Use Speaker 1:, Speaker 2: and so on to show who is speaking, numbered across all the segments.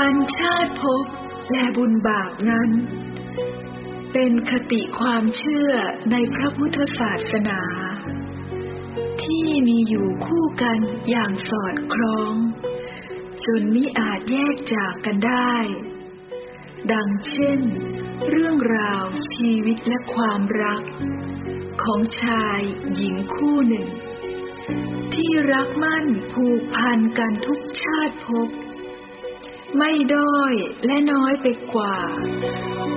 Speaker 1: อันชาติภพและบุญบาปนั้น เป็นคติความเชื่อในพระพุทธศาสนา ที่มีอยู่คู่กันอย่างสอดคล้อง จนมิอาจแยกจากกันได้ ดังเช่น เรื่องราวชีวิตและความรัก ของชายหญิงคู่หนึ่ง ที่รักมั่นผูกพันกันทุกชาติภพ ไม่ด้อยและน้อยไปกว่า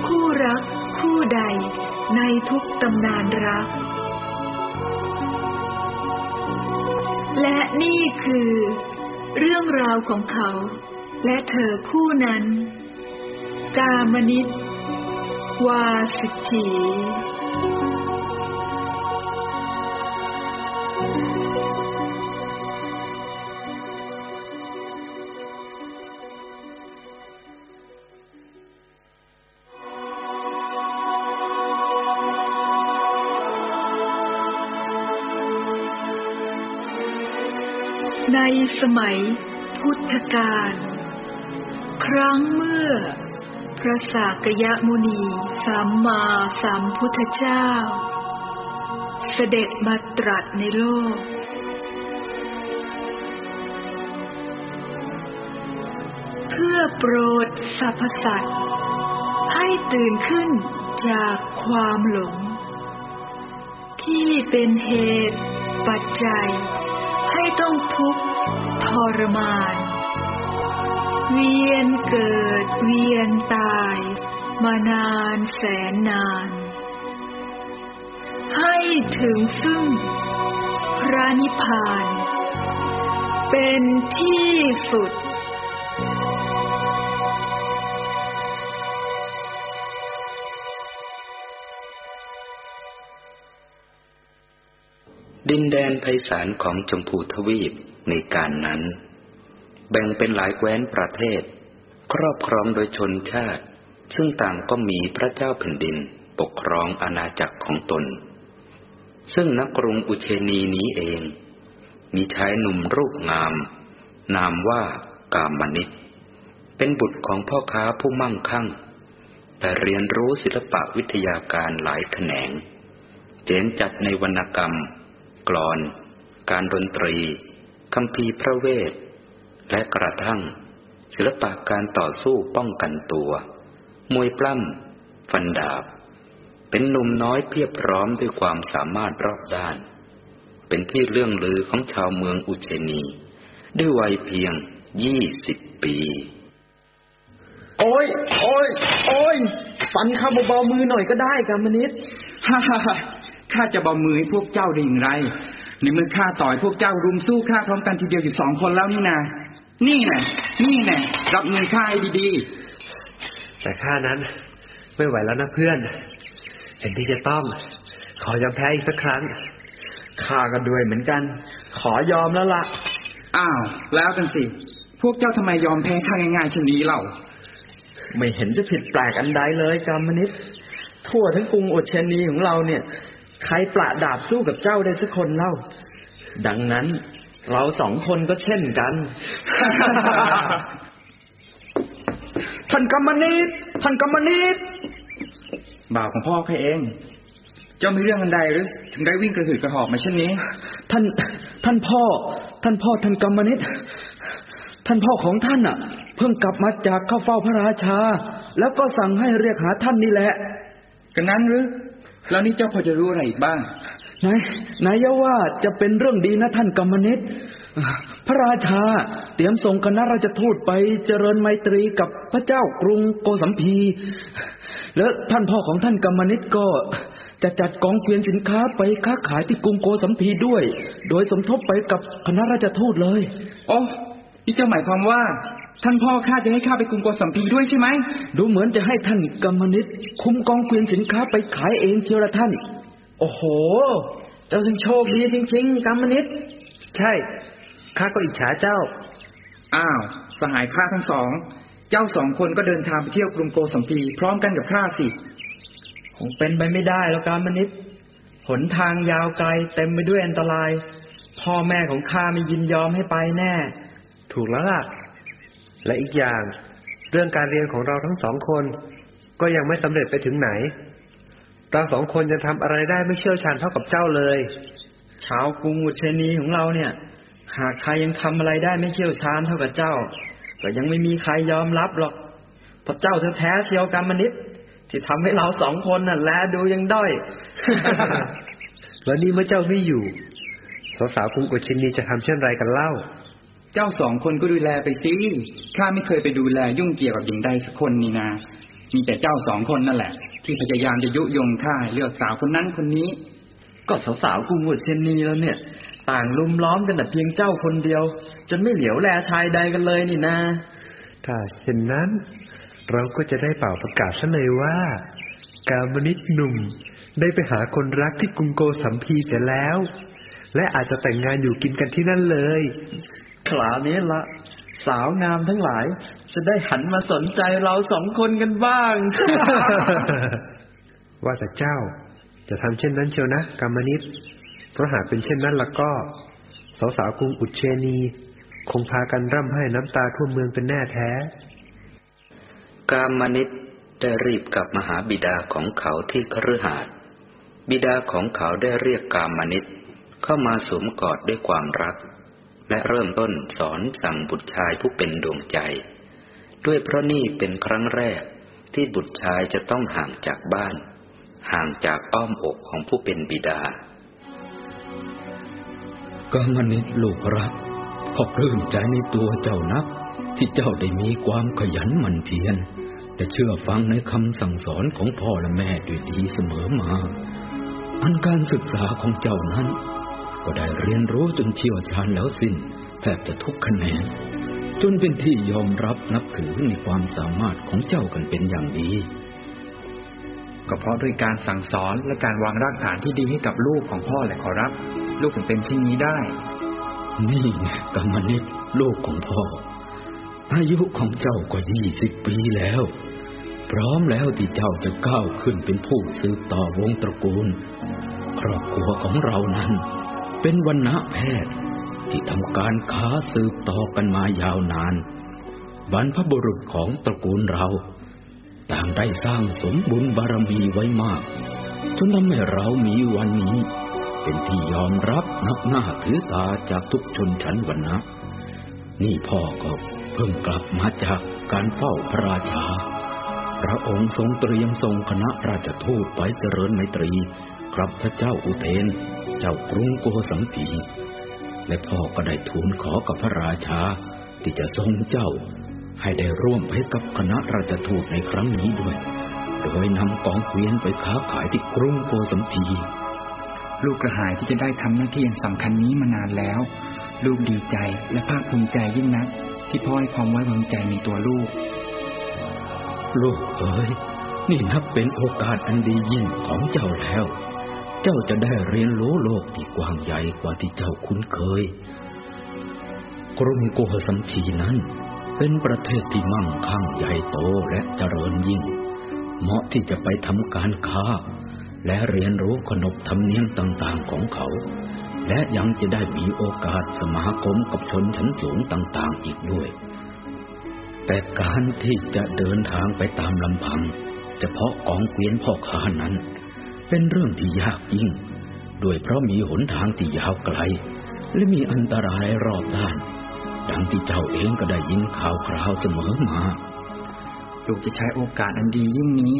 Speaker 1: คู่รักคู่ใดในทุกตำนานรัก และนี่คือ เรื่องราวของเขา และเธอคู่นั้น กามนิตวาสิทธี สมัยพุทธกาล ครั้งเมื่อ พระสากยมุนีสัมมาสัมพุทธเจ้า เสด็จมาตรัสในโลก เพื่อโปรดสรรพสัตว์ให้ตื่นขึ้นจากความหลง ที่เป็นเหตุปัจจัย ให้ต้องทุกข์ ทรมาน เวียนเกิดเวียนตาย มานานแสนนาน ให้ถึงซึ่งพระนิพพาน เป็นที่สุด
Speaker 2: ดินแดนไพศาลของชมพูทวีปในการนั้น แบ่งเป็นหลายแคว้นประเทศ ครอบครองโดยชนชาติ ซึ่งต่างก็มีพระเจ้าแผ่นดินปกครองอาณาจักรของตน ซึ่งนักกรุงอุเชนีนี้เอง มีชายหนุ่มรูปงาม นามว่ากามนิตเป็นบุตรของพ่อค้าผู้มั่งคั่งแต่เรียนรู้ศิลปะวิทยาการหลายแขนง เจนจัดในวรรณกรรม กลอน การดนตรีคำพีพระเวท และกระทั่ง ศิลปะการต่อสู้ป้องกันตัว มวยปล้ำฟันดาบ เป็นหนุ่มน้อยเพียบพร้อมด้วยความสามารถรอบด้าน เป็นที่เรื่องลือของชาวเมืองอุเชนี ด้วยวัยเพียงยี่สิบปี
Speaker 3: โอ้ย โอ้ย โอ้ย ฟันข้าเบาๆมือหน่อยก็ได้กามนิด
Speaker 4: ฮ่าฮ่าฮ่า ข้าจะเบามือให้พวกเจ้าได้อย่างไร ในเมื่อข้าต่อยพวกเจ้ารุมสู้ข้าพร้อมกันทีเดียวอยู่สองคนแล้วนี่นะนี่นะนี่นะรับเงินข้าให้ดี
Speaker 5: แต่ข้านั้นไม่ไหวแล้วนะเพื่อน เห็นที่จะต้อง ขอยอมแพ้อีกสักครั้ง
Speaker 3: ข้าก็ด้วยเหมือนกัน ขอยอมแล้วล่ะ
Speaker 4: ๆอ้าว แล้วกันสิ พวกเจ้าทำไมยอมแพ้ข้าง่ายๆเช่นนี้เล่า
Speaker 3: ไม่เห็นจะผิดแปลกอันใดเลยกามนิดทั่วทั้งกรุงโอเชนีของเราเนี่ย ใครประดาบสู้กับเจ้าได้สักคนเล่า ดังนั้นเราสองคนก็เช่นกัน
Speaker 4: ท่านกำมนิดท่านกำมนิดบ่าวของพ่อข้าเอง เจ้ามีเรื่องอันใดหรือ ถึงได้วิ่งกระหืดกระหอบมาเช่นนี้
Speaker 6: ท่าน ท่านพ่อ ท่านพ่อท่านกรรมนิตท่านพ่อของท่านอะ เพิ่งกลับมาจากเข้าเฝ้าพระราชา แล้วก็สั่งให้เรียกหาท่านนี่แหละ
Speaker 4: กันนั้นหรือ แล้วนี่เจ้าพอจะรู้อะไรอีกบ้าง
Speaker 6: นายนายว่าจะเป็นเรื่องดีนะท่านกรรมนิตพระราชาเตรียมส่งคณะราชทูตไปเจริญไมตรีกับพระเจ้ากรุงโกสัมพี แล้วท่านพ่อของท่านกรรมนิตก็จะจัดกองเกวียนสินค้าไปค้าขายที่กรุงโกสัมพีด้วย โดยสมทบไปกับคณะราชทูตเลย
Speaker 4: โอ้นี่เจ้าหมายความว่า ท่านพ่อข้าจะให้ข้าไปกรุงโกสัมพีด้วยใช่ไหม
Speaker 6: ดูเหมือนจะให้ท่านกรรมนิตคุมกองเกวียนสินค้าไปขายเองเชียวละท่าน
Speaker 3: โอ้โห เจ้าถึงโชคดีจริง ๆกามนิด
Speaker 5: ใช่ ข้าก็อิจฉาเจ้า
Speaker 4: อ้าว สหายข้าทั้งสอง เจ้าสองคนก็เดินทางไปเที่ยวกรุงโกสัมพีพร้อมกันกับข้าสิ
Speaker 3: คงเป็นไปไม่ได้แล้วกามนิดหนทางยาวไกลเต็มไปด้วยอันตราย พ่อแม่ของข้าไม่ยินยอมให้ไปแน่
Speaker 5: ถูกแล้วล่ะ และอีกอย่าง เรื่องการเรียนของเราทั้งสองคน ก็ยังไม่สำเร็จไปถึงไหน เราสองคนจะทำอะไรได้ไม่เชี่ยวชาญเท่ากับเจ้าเลย
Speaker 3: ชาวกรุงอุเชนีของเราเนี่ย หากใครยังทำอะไรได้ไม่เชี่ยวชาญเท่ากับเจ้าก็ยังไม่มีใครยอมรับหรอกเพราะเจ้าแท้ๆเชียวกรรมนิดที่ทำให้เราสองคนน่ะแลดูยังด้อย
Speaker 5: แล้วนี่เมื่อเจ้าไม่อยู่สาวๆกรุงอุชินีจะทำเช่นไรกันเล่า
Speaker 4: เจ้าสองคนก็ดูแลไปสิข้าไม่เคยไปดูแลยุ่งเกี่ยวกับหญิงใดสักคนนี่นา มีแต่เจ้าสองคนนั่นแหละ ที่พยายามจะยุยงข้าให้เลือกสาวคนนั้นคนนี้
Speaker 3: ก็สาวๆกรุงอุเชนีแล้วเนี่ย ต่างลุมล้อมกันแต่เพียงเจ้าคนเดียว จนไม่เหลียวแลชายใดกันเลยนี่นา
Speaker 5: ถ้าเช่นนั้น เราก็จะได้เป่าประกาศซะเลยว่า กามนิตหนุ่มได้ไปหาคนรักที่กรุงโกสัมพีเสียแล้ว และอาจจะแต่งงานอยู่กินกันที่นั่นเลย
Speaker 3: คราวนี้ละ สาวงามทั้งหลาย จะได้หันมาสนใจเราสองคนกันบ้าง
Speaker 5: ว่าแต่เจ้า จะทำเช่นนั้นเชียวนะกามนิตเพราะหากเป็นเช่นนั้นแล้วก็ สาวๆกรุงอุเชนี คงพากันร่ำไห้น้ำตาทั่วเมืองเป็นแน่แท้
Speaker 7: กามนิตได้รีบกลับมาหาบิดาของเขาที่คฤหาสน์บิดาของเขาได้เรียกกามนิตเข้ามาสวมกอดด้วยความรัก และเริ่มต้นสอนสั่งบุตรชายผู้เป็นดวงใจ ด้วยเพราะนี่เป็นครั้งแรกที่บุตรชายจะต้องห่างจากบ้าน ห่างจากอ้อมอกของผู้เป็นบิดา
Speaker 2: กามนิตลูกรักพ่อปลื้มใจในตัวเจ้านัก ที่เจ้าได้มีความขยันหมั่นเพียรและเชื่อฟังในคำสั่งสอนของพ่อและแม่ด้วยดีเสมอมา อันการศึกษาของเจ้านั้น ก็ได้เรียนรู้จนเชี่ยวชาญแล้วสิ้นแทบจะทุกคะแนนจนเป็นที่ยอมรับนับถือในความสามารถของเจ้ากันเป็นอย่างดี
Speaker 4: ก็เพราะด้วยการสั่งสอนและการวางรากฐานที่ดีให้กับลูกของพ่อแหละขอรับ ลูกถึงเป็นเช่นนี้ได้
Speaker 2: นี่ไงกรรมนิตลูกของพ่อ อายุของเจ้าก็ยี่สิบปีแล้ว พร้อมแล้วที่เจ้าจะก้าวขึ้นเป็นผู้สืบต่อวงตระกูล ครอบครัวของเรานั้น เป็นวันณะแพทย์ที่ทำการค้าสืบต่อกันมายาวนาน บรรพบุรุษของตระกูลเรา ต่างได้สร้างสมบุญบารมีไว้มาก จนทำให้เรามีวันนี้ เป็นที่ยอมรับนับหน้าถือตาจากทุกชนชั้นวรรณะ นี่พ่อก็เพิ่งกลับมาจากการเฝ้าพระราชา พระองค์ทรงเตรียมส่งคณะราชทูตไปเจริญไมตรีกับพระเจ้าอุเทน เจ้ากรุงโกสัมพีและพ่อก็ได้ทูลขอกับพระราชาที่จะทรงเจ้า ให้ได้ร่วมไปกับคณะราชทูตในครั้งนี้ด้วย โดยนำกองเกวียนไปค้าขายที่กรุงโกสัมพี
Speaker 4: ลูกกระหายที่จะได้ทำหน้าที่อันสำคัญนี้มานานแล้ว ลูกดีใจและภาคภูมิใจยิ่งนัก ที่พ่อให้ความไว้วางใจในตัวลูก
Speaker 2: ลูกเอ๋ยนี่นับเป็นโอกาสอันดียิ่งของเจ้าแล้ว เจ้าจะได้เรียนรู้โลกที่กว้างใหญ่กว่าที่เจ้าคุ้นเคย กรุงโกสัมพีนั้น เป็นประเทศที่มั่งคั่งใหญ่โตและเจริญยิ่ง เหมาะที่จะไปทำการค้า และเรียนรู้ขนบธรรมเนียมต่างๆของเขา และยังจะได้มีโอกาสสมาคมกับชนชั้นสูงต่างๆอีกด้วย แต่การที่จะเดินทางไปตามลำพัง เฉพาะกองเกวียนพ่อค้านั้น เป็นเรื่องที่ยากยิ่งโดยเพราะมีหนทางที่ยาวไกล และมีอันตรายรอบด้าน ดังที่เจ้าเองก็ได้ยินข่าวคราวเสมอมา
Speaker 4: ลูกจะใช้โอกาสอันดียิ่งนี้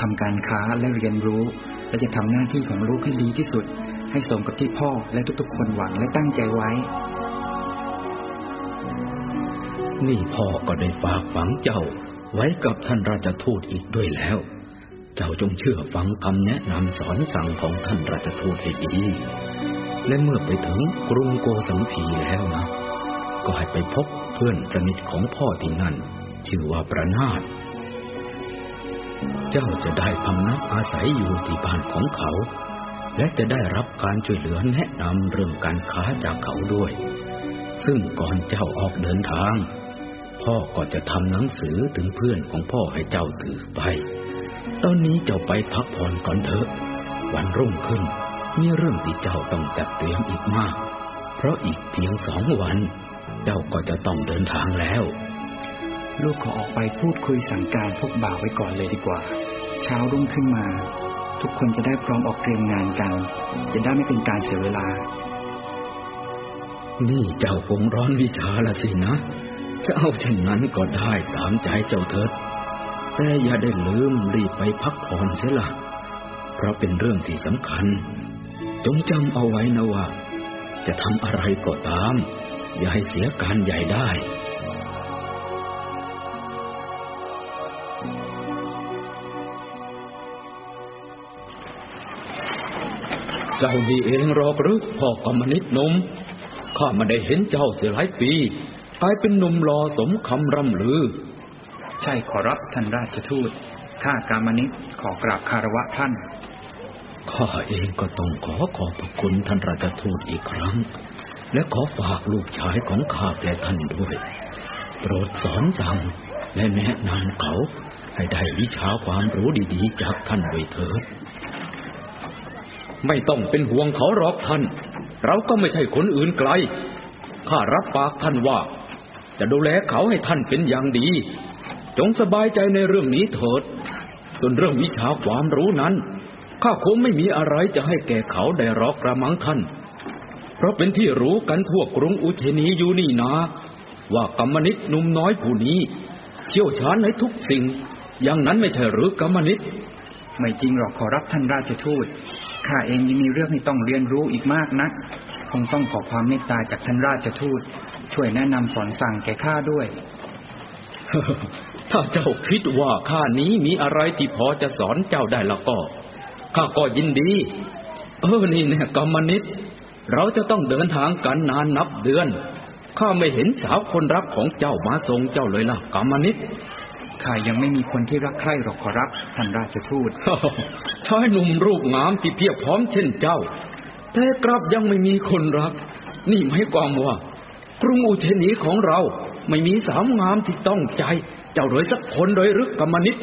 Speaker 4: ทำการค้าและเรียนรู้ และจะทำหน้าที่ของลูกให้ดีที่สุด ให้สมกับที่พ่อและทุกๆ คนหวังและตั้งใจไว้
Speaker 2: นี่พ่อก็ได้ฝากฝังเจ้าไว้กับท่านราชทูตอีกด้วยแล้ว เจ้าจงเชื่อฟังคำแนะนำสอนสั่งของท่านราชทูตให้ดี และเมื่อไปถึงกรุงโกสัมพีแล้วนะ ก็ให้ไปพบเพื่อนสนิทของพ่อที่นั่น ชื่อว่าประนาตเจ้าจะได้พำนักอาศัยอยู่ที่บ้านของเขา และจะได้รับการช่วยเหลือแนะนำเรื่องการค้าจากเขาด้วย ซึ่งก่อนเจ้าออกเดินทาง พ่อก็จะทำหนังสือถึงเพื่อนของพ่อให้เจ้าถือไป ตอนนี้เจ้าไปพักผ่อนก่อนเถอะ วันรุ่งขึ้นมีเรื่องที่เจ้าต้องจัดเตรียมอีกมาก เพราะอีกเพียงสองวัน เจ้าก็จะต้องเดินทางแล้ว
Speaker 4: ลูกขอออกไปพูดคุยสั่งการพวกบ่าวไว้ก่อนเลยดีกว่า เช้ารุ่งขึ้นมา ทุกคนจะได้พร้อมออกเตรียมงานกัน จะได้ไม่เป็นการเสียเวลา
Speaker 6: นี่เจ้าคงร้อนวิชาละสินะ จะเอาเช่นนั้นก็ได้ตามใจเจ้าเถิด แต่อย่าได้ลืมรีบไปพักผ่อนเสียละเพราะเป็นเรื่องที่สำคัญ จงจำเอาไว้นะว่า จะทำอะไรก็ตาม อย่าให้เสียการใหญ่ได้เจ้าดีเองรอกหรือพ่อกรรมนิตนมข้าไม่ได้เห็นเจ้าเสียหลายปีกลายเป็นหนุ่มรอสมคำร่ำลือ
Speaker 4: ใช่ขอรับท่านราชทูต ข้ากามนิตขอกราบคารวะท่าน
Speaker 6: ข้าเองก็ต้องขอขอบพระคุณท่านราชทูตอีกครั้ง และขอฝากลูกชายของข้าแก่ท่านด้วย โปรดสอนสั่งและแนะนำเขาให้ได้วิชาความรู้ดีๆ จากท่านด้วยเถิด ไม่ต้องเป็นห่วงเขาหรอกท่าน เราก็ไม่ใช่คนอื่นไกล ข้ารับปากท่านว่า จะดูแลเขาให้ท่านเป็นอย่างดี จงสบายใจในเรื่องนี้เถิด ส่วนเรื่องวิชาความรู้นั้นข้าคงไม่มีอะไรจะให้แก่เขาได้หรอกกระมังท่าน เพราะเป็นที่รู้กันทั่วกรุงอุเชนีอยู่นี่นาว่ากรรมนิตหนุ่มน้อยผู้นี้ เชี่ยวชาญในทุกสิ่ง อย่างนั้นไม่ใช่หรือกรรมนิต
Speaker 4: ไม่จริงหรอกขอรับท่านราชทูตข้าเองยังมีเรื่องให้ต้องเรียนรู้อีกมากนัก คงต้องขอความเมตตาจากท่านราชทูต ช่วยแนะนำสอนสั่งแก่ข้าด้วย
Speaker 6: ถ้าเจ้าคิดว่าข้านี้มีอะไรที่พอจะสอนเจ้าได้แล้วก็ข้าก็ยินดี เออนี่เนี่ยกรรมนิตเราจะต้องเดินทางกันนานนับเดือนข้าไม่เห็นสาวคนรักของเจ้ามาส่งเจ้าเลยล่ะกรรมนิต
Speaker 4: ข้ายังไม่มีคนที่รักใคร่หรอกขอรับท่านราชทูต
Speaker 6: ชายหนุ่มรูปงามที่เพียบพร้อมเช่นเจ้า แต่กลับยังไม่มีคนรัก นี่หมายความว่ากรุงอุเชนีของเราไม่มีสาวงามที่ต้องใจ เจ้าเลยสักคนเลยหรือกรรมนิต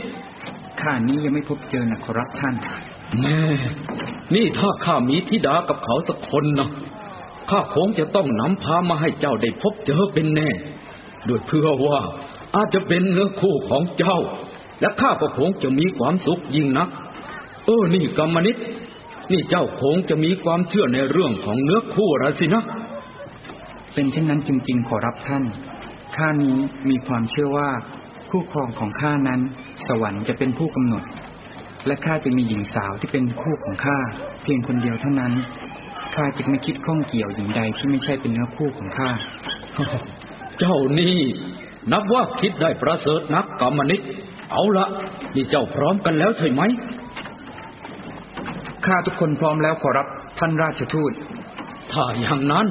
Speaker 4: ข้านี้ยังไม่พบเจอนะขอรับท่าน
Speaker 6: แม่นี่ถ้าข้ามีธิดากับเขาสักคนนะข้าคงจะต้องนำพามาให้เจ้าได้พบเจอเป็นแน่ด้วยเพื่อว่าอาจจะเป็นเนื้อคู่ของเจ้า และข้าก็คงจะมีความสุขยิ่งนัก เออนี่กรรมนิตนี่เจ้าคงจะมีความเชื่อในเรื่องของเนื้อคู่ละสินะ
Speaker 4: เป็นเช่นนั้นจริง ๆ ขอรับท่านข้านี้มีความเชื่อว่า คู่ครองของข้านั้น สวรรค์จะเป็นผู้กำหนด และข้าจะมีหญิงสาวที่เป็นคู่ของข้าเพียงคนเดียวเท่านั้นข้าจะไม่คิดข้องเกี่ยวหญิงใดที่ไม่ใช่เป็นเนื้อคู่ของข้า
Speaker 6: เจ้านี่ นับว่าคิดได้ประเสริฐนักกรรมนิตเอาละนี่เจ้าพร้อมกันแล้วใช่ไหม
Speaker 4: ข้าทุกคนพร้อมแล้วขอรับท่านราชทูต
Speaker 6: ถ้าอย่างนั้น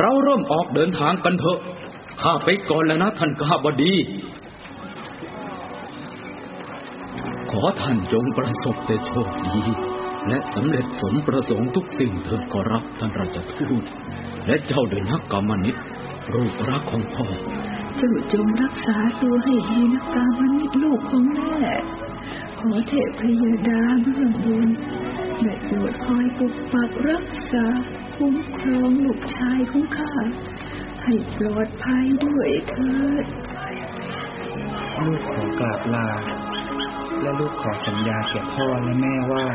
Speaker 6: เราเริ่มออกเดินทางกันเถอะ ข้าไปก่อนแล้วนะท่านข้าบดี อท่านจงประสบแต่โชคดีและสำเร็จสมประสงค์ทุกสิ่งเถิดขอรับท่านราชทูตและเจ้าด้วยนักกรรมนิตรูปรักของพ่อ
Speaker 1: เจ้าจงรักษาตัวให้ดีนะกามนิตลูกของแม่ ขอเทพพยดาเบื้องบนได้โปรดคอยปกปักรักษาคุ้มครองลูกชายของข้า ให้ปลอดภัยด้วยเถิด
Speaker 4: ลูกขอกราบลา และลูกขอสัญญาแก่พ่อและแม่ว่า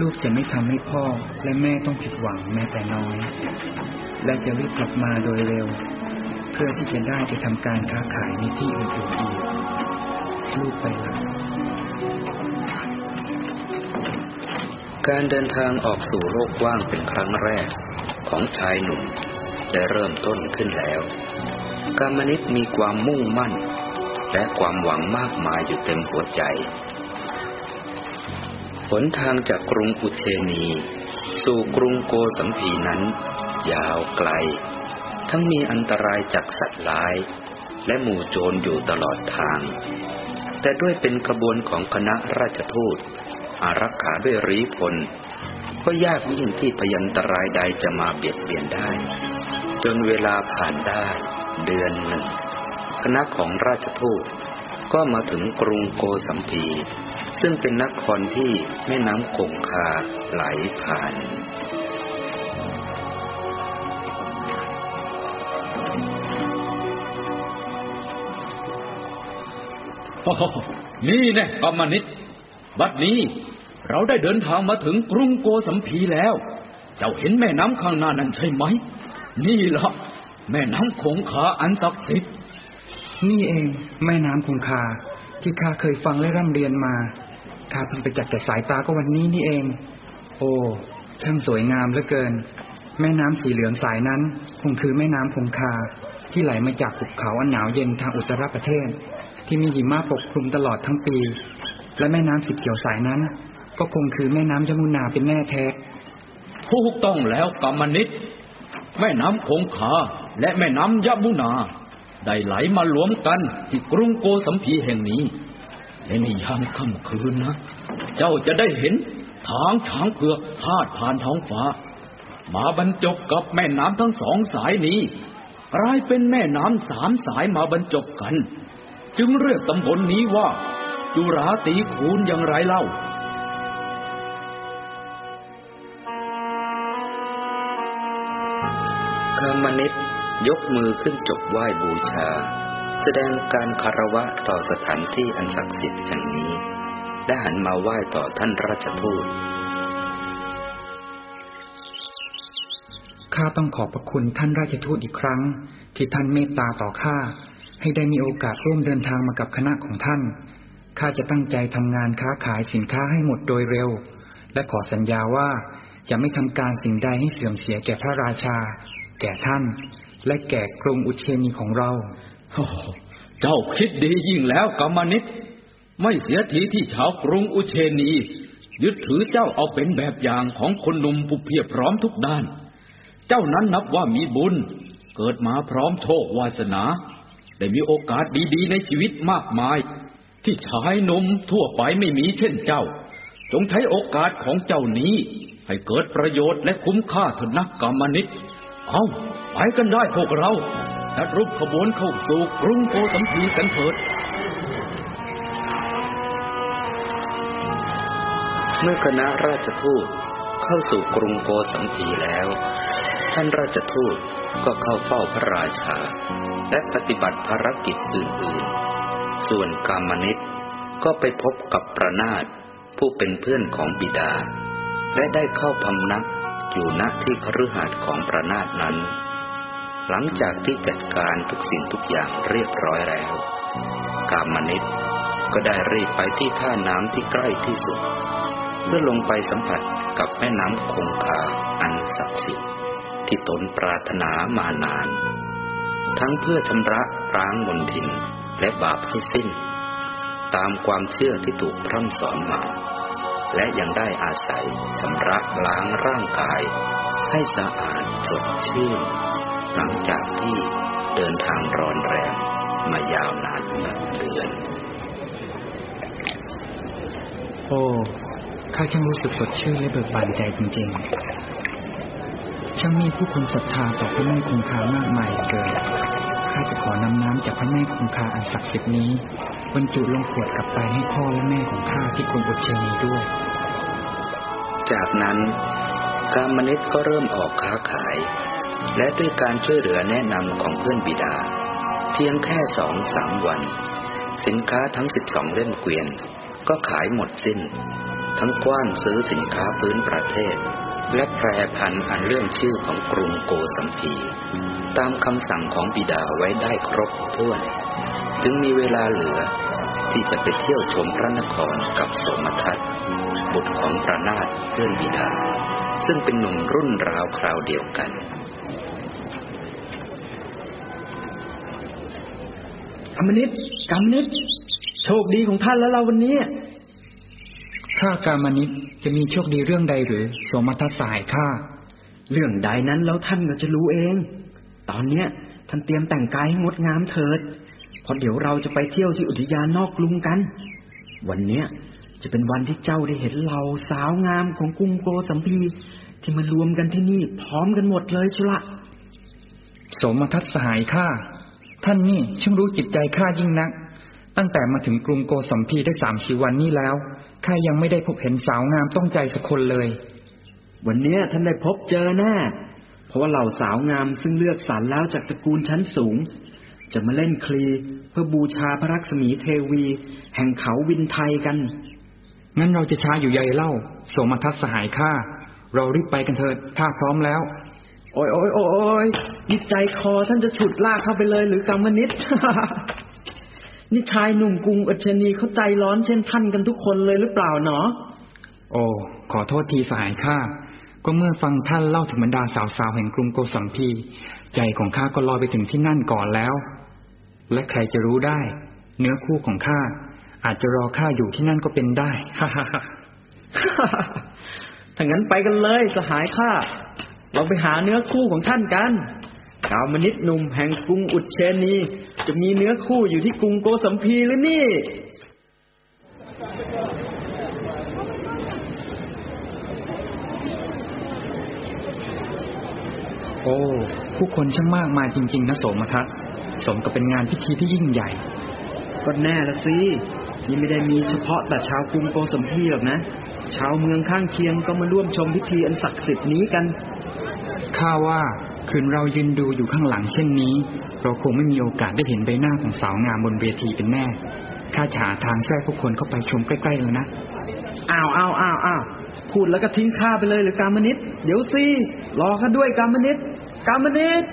Speaker 4: ลูกจะไม่ทำให้พ่อและแม่ต้องผิดหวังแม้แต่น้อย และจะรีบกลับมาโดยเร็ว เพื่อที่จะได้ไปทำการค้าขายในที่อื่นๆอีกลูกไปละ
Speaker 2: การเดินทางออกสู่โลกว้างเป็นครั้งแรกของชายหนุ่ม ได้เริ่มต้นขึ้นแล้ว กามนิตมีความมุ่งมั่น และความหวังมากมายอยู่เต็มหัวใจ หนทางจากกรุงอุเชนี สู่กรุงโกสัมพีนั้น ยาวไกล ทั้งมีอันตรายจากสัตว์ร้าย และหมู่โจรอยู่ตลอดทาง แต่ด้วยเป็นขบวนของคณะราชทูต อารักขาด้วยรีพล ก็ยากยิ่งที่พยันตรายใดจะมาเบียดเบียนได้ จนเวลาผ่านได้เดือนหนึ่ง คณะของราชทูตก็มาถึงกรุงโกสัมพีซึ่งเป็นนครที่แม่น้ำคงคาไหลผ่าน
Speaker 6: นี่แน่กรรมนิตบัดนี้เราได้เดินทางมาถึงกรุงโกสัมพีแล้ว เจ้าเห็นแม่น้ำข้างหน้านั้นใช่ไหม นี่ละแม่น้ำคงคาอันศักดิ์สิทธิ์
Speaker 4: นี่เองแม่น้ำคงคา ที่ข้าเคยฟังและร่ำเรียนมาข้าเพิ่งไปจับแต่สายตาก็วันนี้นี่เอง โอ้ช่างสวยงามเหลือเกิน แม่น้ำสีเหลืองสายนั้น คงคือแม่น้ำคงคา ที่ไหลมาจากภูเขาอันหนาวเย็นทางอุตรประเทศ ที่มีหิมะปกคลุมตลอดทั้งปี และแม่น้ำสีเขียวสายนั้น ก็คงคือแม่น้ำยมุนาเป็นแม่แท้
Speaker 6: ถูกต้องแล้วกรรมนิตแม่น้ำคงคาและแม่น้ำยมุนา ได้ไหลมารวมกันที่กรุงโกสัมพีแห่งนี้ในยามค่ำคืนนะ เจ้าจะได้เห็นทางช้างเผือกพาดผ่านท้องฟ้า มาบรรจบกับแม่น้ำทั้งสองสายนี้กลายเป็นแม่น้ำสามสายมาบรรจบกัน จึงเรียกตำบลนนี้ว่า จุราตีคูนอย่างไรเล่า
Speaker 2: คามนิต ยกมือขึ้นจบไหว้บูชา แสดงการคารวะต่อสถานที่อันศักดิ์สิทธิ์แห่างนี้ และหันมาไหว้ต่อท่านราชทูต
Speaker 4: ข้าต้องขอบพระคุณท่านราชทูตอีกครั้ง ที่ท่านเมตตาต่อข้าให้ได้มีโอกาสร่วมเดินทางมากับคณะของท่านข้าจะตั้งใจทำงานค้าขายสินค้าให้หมดโดยเร็ว และขอสัญญาว่าจะไม่ทำการสิ่งใดให้เสื่อมเสียแก่พระราชา แก่ท่าน และแก่กรุงอุเชนีของเรา
Speaker 6: เจ้าคิดดียิ่งแล้วกรรมนิตไม่เสียทีที่ชาวกรุงอุเชนี ยึดถือเจ้าเอาเป็นแบบอย่างของคนหนุ่มผู้เพียบพร้อมทุกด้าน เจ้านั้นนับว่ามีบุญ เกิดมาพร้อมโชควาสนา ได้มีโอกาสดีๆในชีวิตมากมาย ที่ชายหนุ่มทั่วไปไม่มีเช่นเจ้า จงใช้โอกาสของเจ้านี้ ให้เกิดประโยชน์และคุ้มค่าเถิดนักกรรมนิตเอ้า ไปกันได้พวกเราจัดรูปขบวนเข้าสู่กรุงโกสัมพีกันเถิด
Speaker 2: เมื่อคณะราชทูตเข้าสู่กรุงโกสัมพีแล้ว ท่านราชทูตก็เข้าเฝ้าพระราชา และปฏิบัติภารกิจอื่นๆ ส่วนกามนิตก็ไปพบกับประนาตผู้เป็นเพื่อนของบิดา และได้เข้าพำนักอยู่ณที่คฤหาสน์ของประนาตนั้น หลังจากที่จัดการทุกสิ่งทุกอย่างเรียบร้อยแล้ว กามนิตก็ได้รีบไปที่ท่าน้ำที่ใกล้ที่สุด เพื่อลงไปสัมผัสกับแม่น้ำคงคาอันศักดิ์สิทธิ์ที่ตนปรารถนามานาน ทั้งเพื่อชำระล้างมนทินและบาปให้สิ้น ตามความเชื่อที่ถูกพร่ำสอนมา และยังได้อาศัยชำระล้างร่างกาย ให้สะอาดสดชื่น หลังจากที่เดินทางร้อนแรงมายาวนานนับเดือน
Speaker 4: โอ้ข้าช่างรู้สึกสดชื่นและเบิกบานใจจริงๆ ช่างมีผู้คนศรัทธาต่อพระแม่คงคามากมายเหลือเกิน ข้าจะขอนำน้ำจากพระแม่คงคาอันศักดิ์สิทธิ์นี้ บรรจุลงขวดกลับไปให้พ่อและแม่ของข้าที่กรุงอุเชนีด้วย
Speaker 2: จากนั้นกามนิตก็เริ่มออกค้าขาย และด้วยการช่วยเหลือแนะนำของเพื่อนบิดา เพียงแค่สองสามวัน สินค้าทั้งสิบสองเล่มเกวียน ก็ขายหมดสิ้น ทั้งกว้านซื้อสินค้าพื้นประเทศ และแปรพันธุ์อันเรื่องชื่อของกรุงโกสัมพีตามคำสั่งของบิดาไว้ได้ครบถ้วน จึงมีเวลาเหลือที่จะไปเที่ยวชมพระนครกับสมทัตบุตรของประนาตเพื่อนบิดา ซึ่งเป็นหนุ่มรุ่นราวคราวเดียวกัน
Speaker 3: รรมนิตกรรมนิตโชคดีของท่านแล้วเราวันนี้
Speaker 4: ข้ากามนิตจะมีโชคดีเรื่องใดหรือโสมทัศสายข้า
Speaker 3: เรื่องใดนั้นแล้วท่านก็จะรู้เอง ตอนเนี้ยท่านเตรียมแต่งกายให้งดงามเถิดเพราะเดี๋ยวเราจะไปเที่ยวที่อุทยานนอกกรุงกัน วันเนี้ยจะเป็นวันที่เจ้าได้เห็นเหล่าสาวงามของกรุงโกสัมพีที่มารวมกันที่นี่พร้อมกันหมดเลยชุละ
Speaker 4: โสมทัศสหายข้า ท่านนี่ช่างรู้จิตใจข้ายิ่งนัก ตั้งแต่มาถึงกรุงโกสัมพีได้สามสี่วันนี้แล้วข้ายังไม่ได้พบเห็นสาวงามต้องใจสักคนเลย
Speaker 3: วันเนี้ยท่านได้พบเจอแน่เพราะว่าเหล่าสาวงามซึ่งเลือกสรรแล้วจากตระกูลชั้นสูง
Speaker 4: จะมาเล่นคลีเพื่อบูชาพระรักษมีเทวี แห่งเขาวินไทยกัน งั้นเราจะช้าอยู่ใหญ่เล่า โสมทัศสหายข้าเรารีบไปกันเถิดข้าพร้อมแล้ว
Speaker 3: โอ้ยโอ้ยโอ้ยโอ้ยนี่ใจคอท่านจะฉุดลากเข้าไปเลย หรือกรรมนิดนี่ชายหนุ่มกรุงอัญชนีเขาใจร้อนเช่นท่านกันทุกคนเลยหรือเปล่าหนอ
Speaker 4: โอ้ขอโทษทีสหายข้าก็เมื่อฟังท่านเล่าถึงบรรดาสาวๆแห่งกรุงโกสัมพีใจของข้าก็ลอยไปถึงที่นั่นก่อนแล้ว และใครจะรู้ได้ เนื้อคู่ของข้าอาจจะรอข้าอยู่ที่นั่นก็เป็นได้ฮ่าฮ่าฮ่า
Speaker 3: ถ้างั้นไปกันเลยสหายข้า เราไปหาเนื้อคู่ของท่านกันกามนิตหนุ่มแห่งกรุงอุดเชนีจะมีเนื้อคู่อยู่ที่กรุงโกสัมพีหรือนี่
Speaker 4: โอ้ ผู้คนช่างมากมายจริง ๆ นะโสมทัศน์สมกับเป็นงานพิธีที่ยิ่งใหญ่
Speaker 3: ก็แน่ละสินี่ไม่ได้มีเฉพาะแต่ชาวกรุงโกสัมพีหรอกนะ ชาวเมืองข้างเคียงก็มาร่วมชมพิธีอันศักดิ์สิทธิ์นี้กัน
Speaker 4: ข้าว่าคืนเรายืนดูอยู่ข้างหลังเช่นนี้ เราคงไม่มีโอกาสได้เห็นใบหน้าของสาวงามบนเวทีเป็นแน่ข้าจะหาทางช่วยผู้คนเข้าไปชมใกล้ๆแล้วนะ
Speaker 3: อ้าวอ้าวอ้าวอ้าวพูดแล้วก็ทิ้งข้าไปเลยหรือกามนิตเดี๋ยวสิรอข้าด้วยกามนิตกามนิต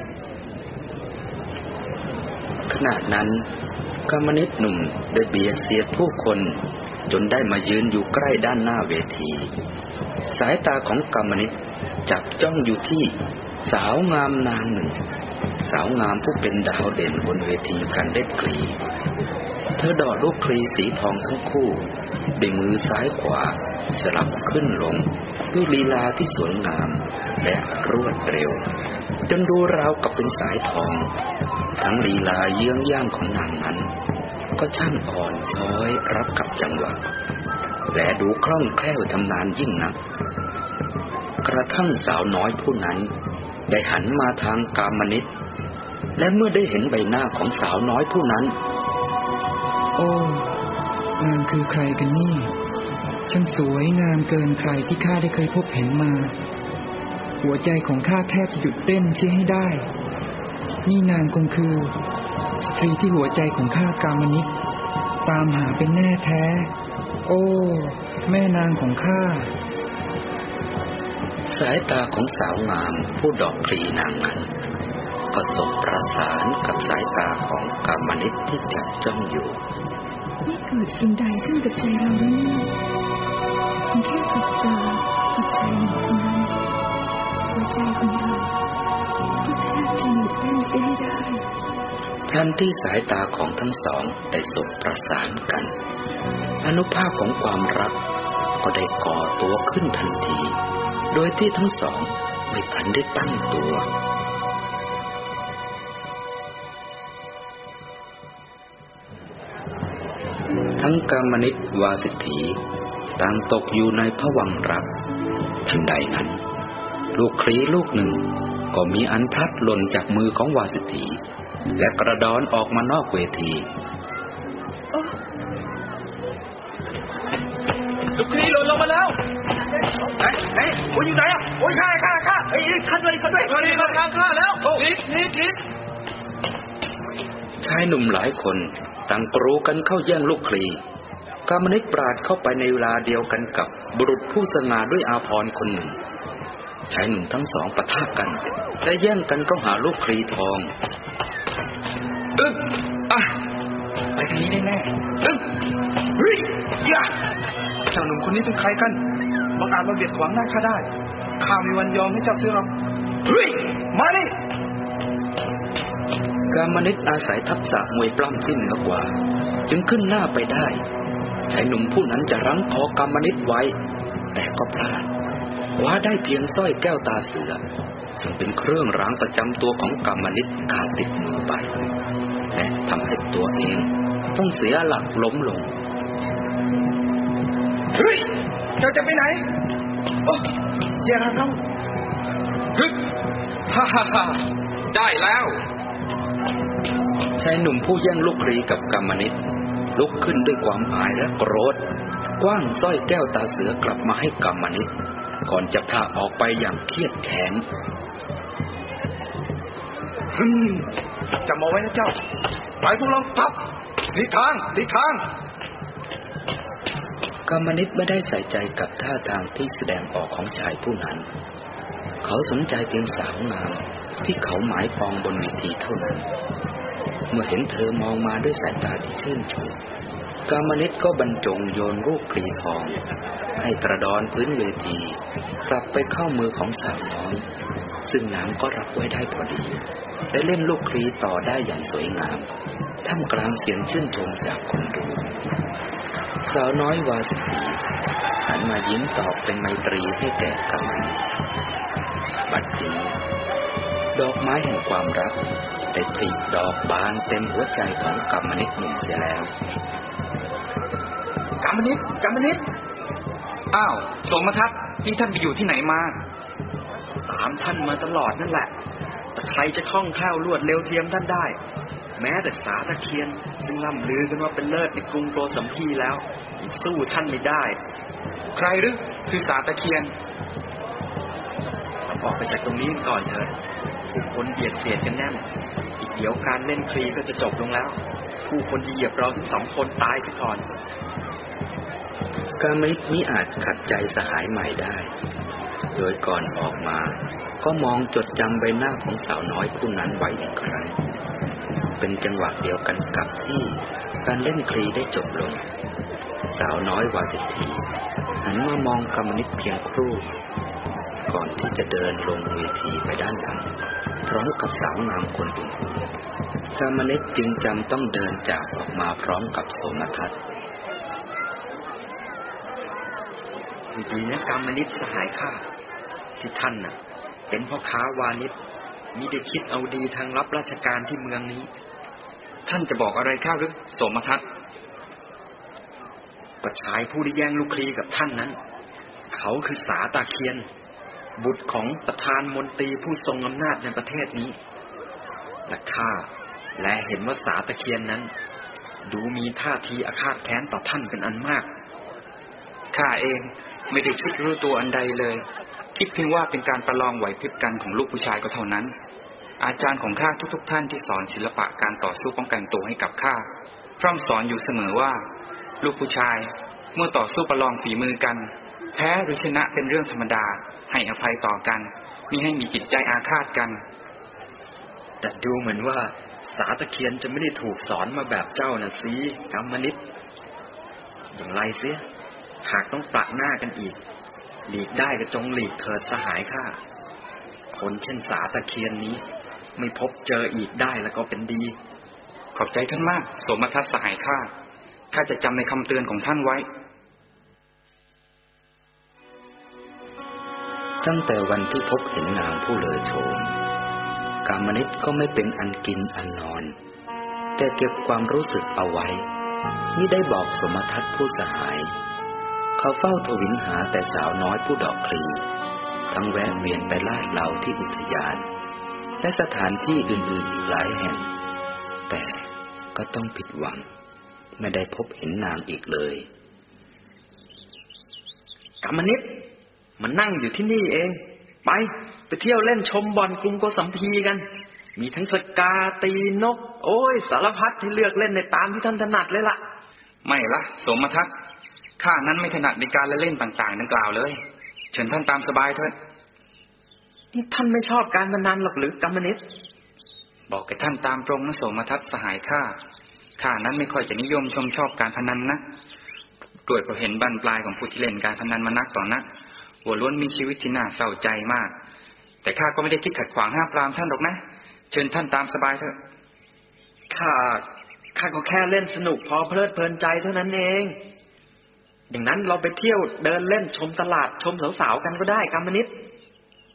Speaker 2: ขณะนั้นกรรมนิตหนุ่มได้เบียดเสียดผู้คน จนได้มายืนอยู่ใกล้ด้านหน้าเวที สายตาของกรรมนิต จับจ้องอยู่ที่สาวงามนางหนึ่ง สาวงามผู้เป็นดาวเด่นบนเวทีการเล่นกรีเธอดอดลูกคลีสีทองทั้งคู่ด้วยมือซ้ายขวา สลับขึ้นลง ด้วยลีลาที่สวยงาม และรวดเร็ว จนดูราวกับเป็นสายทอง ทั้งลีลาเยื้องย่างของนางนั้น ก็ช่างอ่อนช้อยรับกับจังหวะและดูคล่องแคล่วชำนาญยิ่งนัก กระทั่งสาวน้อยผู้นั้น ได้หันมาทางกามนิตและเมื่อได้เห็นใบหน้าของสาวน้อยผู้นั้น
Speaker 4: โอ้นางคือใครกันนี่ช่างสวยงามเกินใครที่ข้าได้เคยพบเห็นมา หัวใจของข้าแทบจะหยุดเต้นเสียให้ได้ นี่นางคงคือ สตรีที่หัวใจของข้ากามนิตตามหาเป็นแน่แท้ โอ้ แม่นางของข้า
Speaker 2: สายตาของสาวงามผู้ดอกคลีนางนั้นก็สบประสานกับสายตาของกามนิตที่จับจ้องอยู่
Speaker 1: นี่เกิดสิ่งใดขึ้นกับใจเราเนี่ยเพียงแค่สบตากับชายหนุ่มคนนั้นหัวใจของเราก็แทบจะหยุดเต้นเสียให้ได้
Speaker 2: ทันที่สายตาของทั้งสองได้สบประสานกัน อนุภาพของความรักก็ได้ก่อตัวขึ้นทันที โดยที่ทั้งสองไม่ทันได้ตั้งตัวทั้งกามนิตวาสิทธีต่างตกอยู่ในผวังรัก ทันใดนั้น ลูกคลีลูกหนึ่ง ก็มีอันพลัดหล่นจากมือของวาสิทธีและกระดอนออกมานอกเวที
Speaker 6: ไหนไหนโอ้ยอยู่ไหนอะโอ้ยข้าข้าข้าเอ้ยข้าด้วยข้าด้วยข้าด้วยข้าข้าข้าแล้วลิดลิดลิด
Speaker 2: ชายหนุ่มหลายคนต่างกรูกันเข้าแย่งลูกคลีกามนิตปราดเข้าไปในเวลาเดียวกันกับบุรุษผู้สง่าด้วยอาภรณ์คนหนึ่งชายหนุ่มทั้งสองปะทะกัน และแย่งกันเข้าหาลูกคลีทอง
Speaker 6: อึ๊บอะไปทางนี้แน่ๆอึ๊บเฮ้ยยะเจ้าหนุ่มคนนี้เป็นใครกัน บังอาจมาเบียดขวางหน้าข้าได้ ข้ามีวันยอมให้เจ้าเสียหรอกเฮ้ย มาดิ
Speaker 2: กามนิตอาศัยทักษะมวยปล้ำที่เหนือกว่า จึงขึ้นหน้าไปได้ชายหนุ่มผู้นั้นจะรั้งคอกามนิตไว้ แต่ก็พลาดว้าได้เพียงสร้อยแก้วตาเสือ ซึ่งเป็นเครื่องรางประจำตัวของกามนิตขาดติดมือไปและทำให้ตัวเอง ต้องเสียหลักล้มลง
Speaker 6: เฮ้ย เจ้าจะไปไหน โอ้อย่าเราฮึฮ่าฮ่าฮ่าได้แล้ว
Speaker 2: ชายหนุ่มผู้แย่งลูกครีกับกรรมนิตลุกขึ้นด้วยความอายและโกรธกว้างสร้อยแก้วตาเสือกลับมาให้กรรมนิตก่อนจะพาออกไปอย่างเครียดแค้น
Speaker 6: ฮึม
Speaker 8: จำเอาไว้นะเจ้า ไปพวกเราทับหลีกทางหลีกทาง
Speaker 2: กรรมนิตไม่ได้ใส่ใจกับท่าทางที่แสดงออกของชายผู้นั้น เขาสนใจเพียงสาวงามที่เขาหมายปองบนเวทีเท่านั้น เมื่อเห็นเธอมองมาด้วยสายตาที่ชื่นชมกรรมนิตก็บรรจงโยนลูกกรีทอง ให้กระดอนพื้นเวที กลับไปเข้ามือของสาวน้อย ซึ่งนางก็รับไว้ได้พอดี และเล่นลูกคลีต่อได้อย่างสวยงาม ท่ามกลางเสียงชื่นชมจากคนดู สาวน้อยวาสิตีหันมายิ้มตอบเป็นไมตรีให้แก่กันบัดนี้ดอกไม้แห่งความรักได้ผลิดอกบานเต็มหัวใจของกำมนิตหนุ่มเสียแล้ว
Speaker 8: กามนิดกามนิด
Speaker 4: อ้าวสมทัศน์ที่ท่านไปอยู่ที่ไหนมา
Speaker 3: ตามท่านมาตลอดนั่นแหละแต่ใครจะคล่องแคล่วรวดเร็วเทียมท่านได้ แม้แต่สาตะเคียน ซึ่งล่ำลือกันว่าเป็นเลิศในกรุงโกสัมพีแล้วสู้ท่านไม่ได้
Speaker 4: ใครหรือคือสาตะเคียน
Speaker 3: ออกไปจากตรงนี้ก่อนเถิดผู้คนเบียดเสียดกันแน่น อีกเดี๋ยวการเล่นคลีก็จะจบลงแล้ว ผู้คนที่เหยียบเราทั้งสองคนตายซะก่อน
Speaker 2: กามิตมิอาจขัดใจสหายใหม่ได้ โดยก่อนออกมา ก็มองจดจำใบหน้าของสาวน้อยผู้นั้นไว้อีกครั้ง เป็นจังหวะเดียวกันกับที่การเล่นคลีได้จบลง สาวน้อยวาสิทีหันมามองกรรมนิตเพียงครู่ ก่อนที่จะเดินลงเวทีไปด้านหลังพร้อมกับสาวงามคนอื่นกรรมนิตจึงจำต้องเดินจากออกมาพร้อมกับโสมทัศน์
Speaker 3: ดีนะกรรมนิตสหายข้าที่ท่านน่ะ เป็นพ่อค้าวานิชมีได้คิดเอาดีทางรับราชการที่เมืองนี้
Speaker 4: ท่านจะบอกอะไรข้าหรือโสมทัศน์
Speaker 3: ก็ชายผู้ที่แย่งลูกคลีกับท่านนั้น เขาคือสาตาเคียน บุตรของประธานมนตรีผู้ทรงอำนาจในประเทศนี้และข้าและเห็นว่าสาตะเคียนนั้น ดูมีท่าทีอาฆาตแค้นต่อท่านเป็นอันมาก
Speaker 4: ข้าเองไม่ได้คิดรู้ตัวอันใดเลย คิดเพียงว่าเป็นการประลองไหวพริบกันของลูกผู้ชายก็เท่านั้น อาจารย์ของข้าทุก ๆ ท่านที่สอนศิลปะการต่อสู้ป้องกันตัวให้กับข้าพร่ำสอนอยู่เสมอว่า ลูกผู้ชายเมื่อต่อสู้ประลองฝีมือกัน แพ้หรือชนะเป็นเรื่องธรรมดาให้อภัยต่อกันมิให้มีจิตใจอาฆาตกัน
Speaker 3: แต่ดูเหมือนว่าสาตะเคียนจะไม่ได้ถูกสอนมาแบบเจ้านะสิกรรมนิตอย่างไรเสีย หากต้องปะหน้ากันอีก หลีกได้ก็จงหลีกเถิดสหายข้าคนเช่นสาตะเคียนนี้ ไม่พบเจออีกได้แล้วก็เป็นดี
Speaker 4: ขอบใจท่านมาก สมทัศสหายข้าข้าจะจำในคำเตือนของท่านไว้
Speaker 2: ตั้งแต่วันที่พบเห็นนางผู้เลอโฉมกามนิตก็ไม่เป็นอันกินอันนอน แต่เก็บความรู้สึกเอาไว้มิได้บอกสมทัศผู้สหาย เขาเฝ้าทวินหาแต่สาวน้อยผู้ดอกคลีทั้งแวะเวียนไปลาดเหลาที่อุทยาน และสถานที่อื่นๆอีกหลายแห่ง แต่ก็ต้องผิดหวัง ไม่ได้พบเห็นนางอีกเลย
Speaker 3: กรรมนิตมันนั่งอยู่ที่นี่เอง ไป ไปเที่ยวเล่นชมบอลกรุงโกสัมพีกัน มีทั้งสกาตีนก โอ้ย สารพัดที่เลือกเล่นในตามที่ท่านถนัดเลยล่ะ
Speaker 4: ไม่ละสมทัศข้านั้นไม่ถนัดในการละเล่นต่างๆดังกล่าวเลย เชิญท่านตามสบายเถิด
Speaker 3: นี่ท่านไม่ชอบการพนันหรอกหรือกรรมนิต
Speaker 4: บอกกับท่านตามตรงนะโสมทัศน์สหายข้าข้านั้นไม่ค่อยจะนิยมชมชอบการพนันนะด้วยเพราะเห็นบั้นปลายของผู้ที่เล่นการพนันมานักต่อนักหัวล้วนมีชีวิตที่น่าเศร้าใจมาก แต่ข้าก็ไม่ได้คิดขัดขวางห้ามปรามท่านหรอกนะ เชิญท่านตามสบายเถอะ
Speaker 3: ข้าข้าก็แค่เล่นสนุกพอเพลิดเพลินใจเท่านั้นเอง อย่างนั้นเราไปเที่ยวเดินเล่นชมตลาดชมสาวๆกันก็ได้กรรมนิต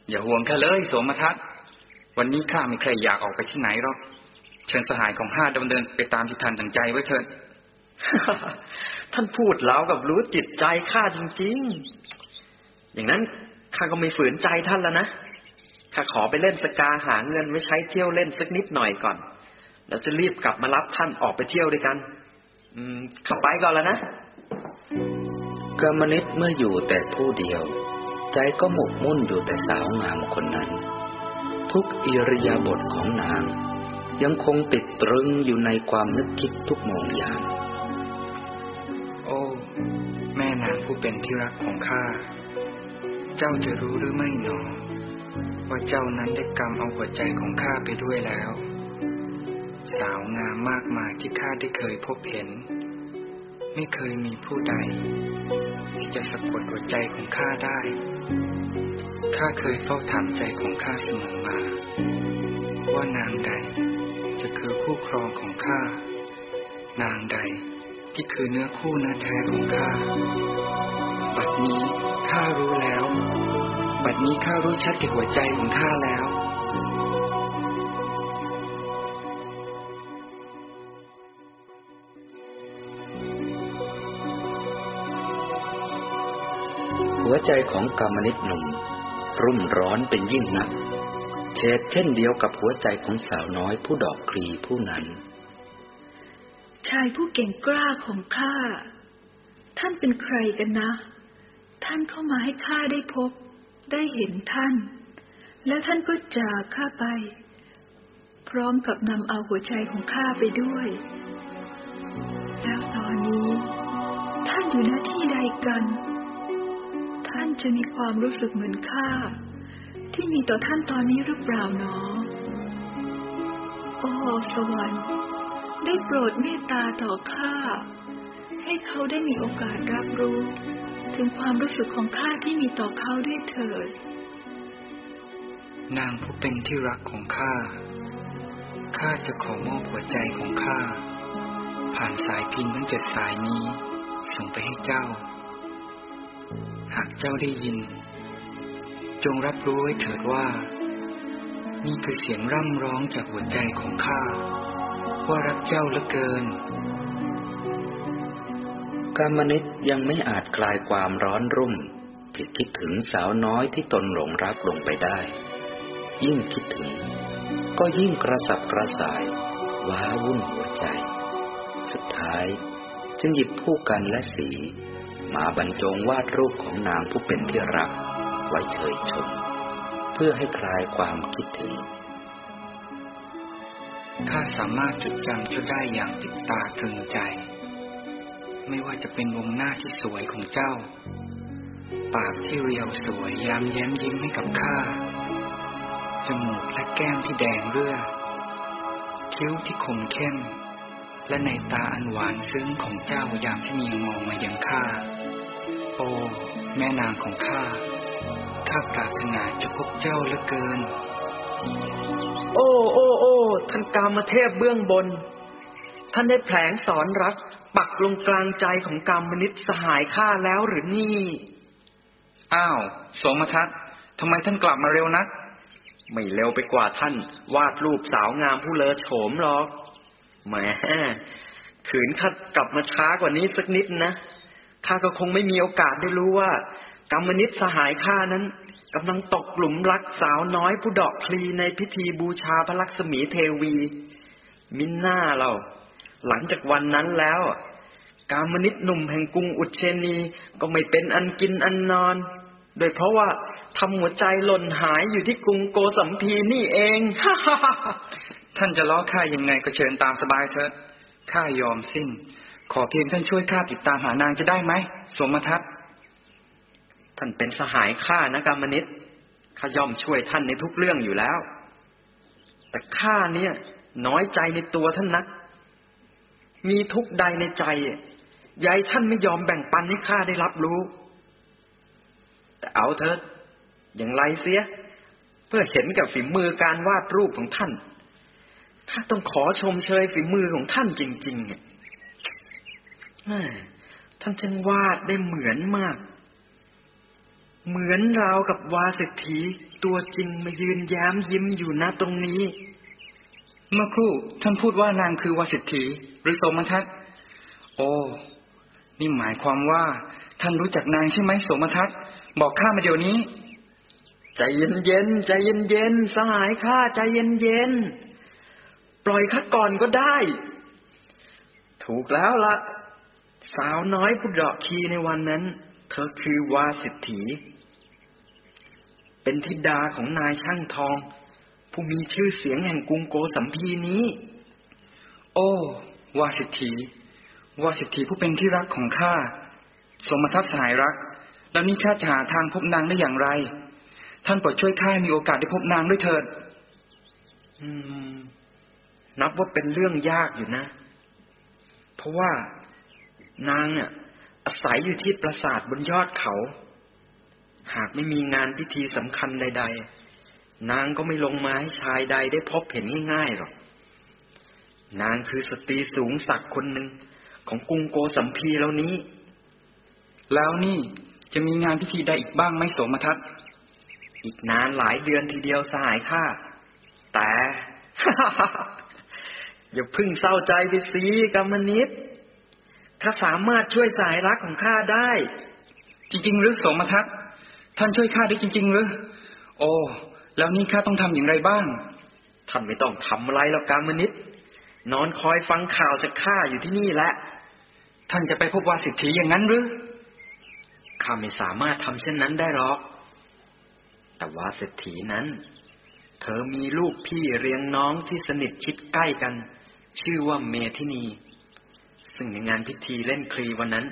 Speaker 4: อย่าห่วงข้าเลยโสมทัศน์วันนี้ข้าไม่ใครอยากออกไปที่ไหนหรอก เชิญสหายของข้าดำเนินไปตามที่ท่านตั้งใจไว้เถิด
Speaker 3: ท่านพูดแล้วกับรู้จิตใจข้าจริง ๆ อย่างนั้นข้าก็ไม่ฝืนใจท่านแล้วนะข้าขอไปเล่นสกาหาเงินไว้ใช้เที่ยวเล่นสักนิดหน่อยก่อน แล้วจะรีบกลับมารับท่านออกไปเที่ยวด้วยกัน อืมขับไปก่อนแล้วนะ
Speaker 2: กรรมนิตเมื่ออยู่แต่ผู้เดียว ใจก็หมกมุ่นอยู่แต่สาวงามคนนั้น ทุกอิริยาบถของนาง ยังคงติดตรึงอยู่ในความนึกคิดทุกโมงยาม
Speaker 4: โอ้ แม่นางผู้เป็นที่รักของข้า เจ้าจะรู้หรือไม่หนอ ว่าเจ้านั้นได้กำเอาหัวใจของข้าไปด้วยแล้ว สาวงามมากมายที่ข้าได้เคยพบเห็น ไม่เคยมีผู้ใด ที่จะสะกดหัวใจของข้าได้ ข้าเคยเฝ้าถามใจของข้าเสมอมา ว่านางใดจะคือคู่ครองของข้า นางใดที่คือเนื้อคู่เนื้อแท้ของข้า บัดนี้ข้ารู้แล้ว บัดนี้ข้ารู้ชัดแก่หัวใจของข้าแล้ว
Speaker 2: หัวใจของกรรมนิตหนุ่ม รุ่มร้อนเป็นยิ่งนักเฉดเช่นเดียวกับหัวใจของสาวน้อยผู้ดอกคลีผู้นั้น
Speaker 1: ชายผู้เก่งกล้าของข้า ท่านเป็นใครกันนะ ท่านเข้ามาให้ข้าได้พบ ได้เห็นท่าน และท่านก็จากข้าไป พร้อมกับนำเอาหัวใจของข้าไปด้วย แล้วตอนนี้ ท่านอยู่หน้าที่ใดกันท่าน จะมีความรู้สึกเหมือนข้าที่มีต่อท่านตอนนี้หรือเปล่าหนอ โอ้สวรรค์ ได้โปรดเมตตาต่อข้า ให้เขาได้มีโอกาสรับรู้ ถึงความรู้สึกของข้าที่มีต่อเขาด้วยเถิด
Speaker 4: นางผู้เป็นที่รักของข้า ข้าจะขอมอบหัวใจของข้า ผ่านสายพินทั้งเจ็ดสายนี้ ส่งไปให้เจ้า หากเจ้าได้ยิน จงรับรู้ไว้เถิดว่า นี่คือเสียงร่ำร้องจากหัวใจของข้า ว่ารักเจ้าเหลือเกิน
Speaker 2: กามนิตยังไม่อาจคลายความร้อนรุ่ม ผิดคิดถึงสาวน้อยที่ตนหลงรักลงไปได้ ยิ่งคิดถึง ก็ยิ่งกระสับกระส่าย ว้าวุ่นหัวใจ สุดท้ายจึงหยิบผู้กันและสี มาบรรจงวาดรูปของนางผู้เป็นที่รัก ไว้เฉยชม เพื่อให้คลายความคิดถึง
Speaker 4: ข้าสามารถจดจำเจ้าได้อย่างติดตาตรึงใจ ไม่ว่าจะเป็นวงหน้าที่สวยของเจ้า ปากที่เรียวสวยยามแย้มยิ้มให้กับข้าจมูกและแก้มที่แดงเรื่อ คิ้วที่คมเข้ม และในตาอันหวานซึ้งของเจ้ายามที่มีมองมายังข้า โอ้แม่นางของข้า ข้าปรารถนาจะพบเจ้าเหลือเกิน
Speaker 3: โอ้โอ้โอ้ท่านกามเทพเบื้องบน ท่านได้แผลงสอนรักปักลงกลางใจของกามนิตสหายข้าแล้วหรือนี่
Speaker 4: อ้าวสมทัศน์ทำไมท่านกลับมาเร็วนัก
Speaker 3: ไม่เร็วไปกว่าท่าน วาดรูปสาวงามผู้เลอโฉมหรอก แหมขืนข้ากลับมาช้ากว่านี้สักนิดนะข้าก็คงไม่มีโอกาสได้รู้ว่า กรรมนิตสหายข้านั้นกำลังตกหลุมรักสาวน้อยผู้ดอกพลีในพิธีบูชาพระลักษมีเทวี มินหน้าเรา หลังจากวันนั้นแล้ว กามนิตหนุ่มแห่งกรุงอุเชนีก็ไม่เป็นอันกินอันนอน โดยเพราะว่าทำหัวใจหล่นหายอยู่ที่กรุงโกสัมพีนี่เองฮ่า
Speaker 4: ท่านจะล้อข้ายังไงก็เชิญตามสบายเถอะข้ายอมสิ้น ขอเพียงท่านช่วยข้าติดตามหานางจะได้ไหมสมทัศน์
Speaker 3: ท่านเป็นสหายข้านะกามนิตข้าย่อมช่วยท่านในทุกเรื่องอยู่แล้ว แต่ข้าเนี่ย น้อยใจในตัวท่านนัก มีทุกใดในใจยายท่านไม่ยอมแบ่งปันให้ข้าได้รับรู้ แต่เอาเถิดอย่างไรเสีย เพื่อเห็นกับฝีมือการวาดรูปของท่าน ต้องขอชมเชยฝีมือของท่านจริงๆเนี่ยแม่ท่านจึงวาดได้เหมือนมาก เหมือนราวกับวาสิทธีตัวจริงมายืนแย้มยิ้มอยู่ณตรงนี้
Speaker 4: เมื่อครู่ท่านพูดว่านางคือวาสิทธีหรือสมทัศน์โอ้นี่หมายความว่า ท่านรู้จักนางใช่ไหมสมทัศน์บอกข้ามาเดี๋ยวนี้
Speaker 3: ใจเย็นเย็นๆใจเย็นเย็นๆสหายข้าใจเย็นเย็นๆ ปล่อยข้าก่อนก็ได้ ถูกแล้วละสาวน้อยผู้เดาะคีในวันนั้น เธอคือวาสิทธีเป็นธิดาของนายช่างทอง ผู้มีชื่อเสียงแห่งกรุงโกสัมพีนี้
Speaker 4: โอ้วาสิทธีวาสิทธีผู้เป็นที่รักของข้าสมทัศสหายรัก แล้วนี่ข้าจะหาทางพบนางได้อย่างไร ท่านโปรดช่วยข้ามีโอกาสได้พบนางด้วยเถิด
Speaker 3: อืม นับว่าเป็นเรื่องยากอยู่นะ เพราะว่านางเนี่ยอาศัยอยู่ที่ปราสาทบนยอดเขา หากไม่มีงานพิธีสำคัญใด ๆ นางก็ไม่ลงมาให้ชายใดได้พบเห็นง่ายๆหรอก นางคือสตรีสูงสักดิ์คนหนึ่งของกรุงโกสัมพีแล้วนี้
Speaker 4: แล้วนี่จะมีงานพิธีใดอีกบ้างไหมโสมทัศน์
Speaker 3: อีกนานหลายเดือนทีเดียวสหายข้าแต่ อย่าเพึ่งเศร้าใจไปสิกรรมนิดถ้าสามารถช่วยสายรักของข้าได้
Speaker 4: จริง ๆ หรือโสมทัศน์ท่านช่วยข้าได้จริง ๆ หรือ โอ้ แล้วนี่ข้าต้องทำอย่างไรบ้าง
Speaker 3: ท่านไม่ต้องทำอะไรแล้วกรรมนิดนอนคอยฟังข่าวจากข้าอยู่ที่นี่แหละ
Speaker 4: ท่านจะไปพบวาสิทธีอย่างนั้นหรือ
Speaker 3: ข้าไม่สามารถทำเช่นนั้นได้หรอก แต่ว่าเศรษฐีนั้น เธอมีลูกพี่เลี้ยงน้องที่สนิทชิดใกล้กัน ชื่อว่าเมธินี ซึ่งในงานพิธีเล่นคลีวันนั้น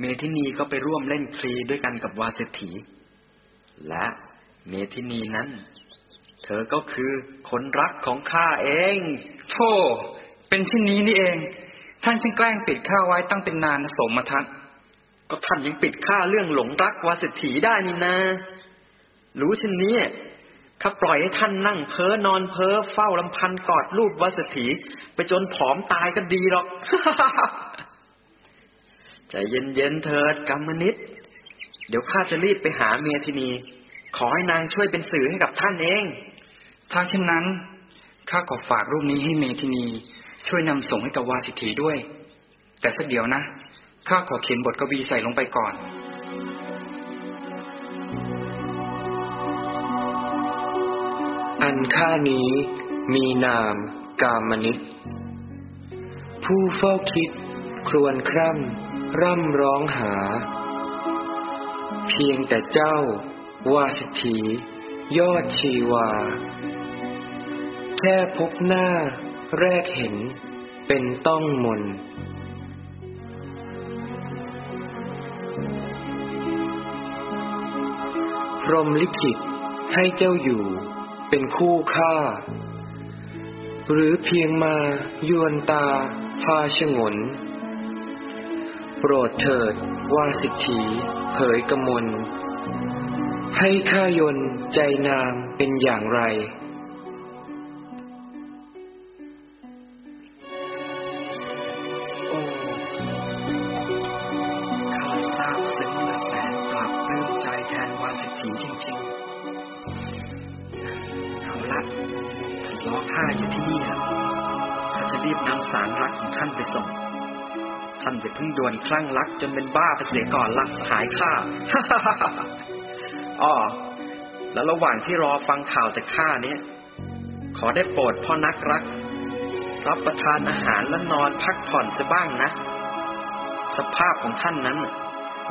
Speaker 3: เมธินีก็ไปร่วมเล่นคลีด้วยกันกับวาเศรษฐี และเมธินีนั้น เธอก็คือคนรักของข้าเอง
Speaker 4: โธ่เป็นเช่นนี้นี่เอง ท่านช่างแกล้งปิดข้าไว้ตั้งเป็นนานสมทัศน์
Speaker 3: ก็ท่านยังปิดข้าเรื่องหลงรักวาเศรษฐีได้นี่นารู้เช่นนี้ ข้าปล่อยให้ท่านนั่งเพ้อนอนเพ้อเฝ้าลำพันกอดรูปวาเศรษฐีไปจนผอมตายก็ดีหรอกใจเย็นๆเถิดกรรมนิดเดี๋ยวข้าจะรีบไปหาเมียทินี ขอให้นางช่วยเป็นสื่อให้กับท่านเอง
Speaker 4: ถ้าเช่นนั้นข้าขอฝากรูปนี้ให้เมธินีช่วยนำส่งให้กับวาสิทธีด้วย แต่สักเดี๋ยวนะข้าขอเขียนบทกวีใส่ลงไปก่อน
Speaker 9: อันข้านี้มีนามกามนิตผู้เฝ้าคิดครวนคร่ำร่ำร้องหา เพียงแต่เจ้าวาสิทธียอดชีวา แค่พบหน้าแรกเห็นเป็นต้องมนพรมลิขิตให้เจ้าอยู่ เป็นคู่ฆ่า หรือเพียงมายวนตาพาชงน โปรดเถิดว่าสิทธีเผยกมลให้ข้ายนใจนางเป็นอย่างไร
Speaker 3: พิ่งด่วนคลั่งรักจนเป็นบ้าไปเสียก่อนละหายข้าอ๋อแล้วระหว่างที่รอฟังข่าวจากข้าเนี้ยขอได้โปรดพ่อนักรัก รับประทานอาหารและนอนพักผ่อนซะบ้างนะ สภาพของท่านนั้น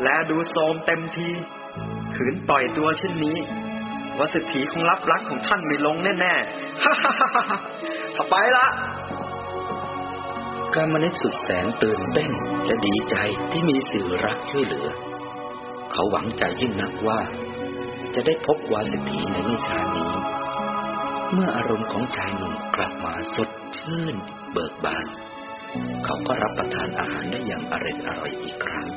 Speaker 3: และดูโทรมเต็มที ขืนปล่อยตัวเช่นนี้วสิทธีคงรับรักของท่านไม่ลงแน่ๆถ้าไปละ
Speaker 2: กามนิสุดแสนตื่นเต้นและดีใจที่มีสื่อรักช่วยเหลือ เขาหวังใจยิ่งนักว่า จะได้พบวาสิทธีในนิทานนี้ เมื่ออารมณ์ของชายหนุ่มกลับมาสดชื่นเบิกบาน เขาก็รับประทานอาหารได้อย่างอร่อยอร่อยอีกครั้ง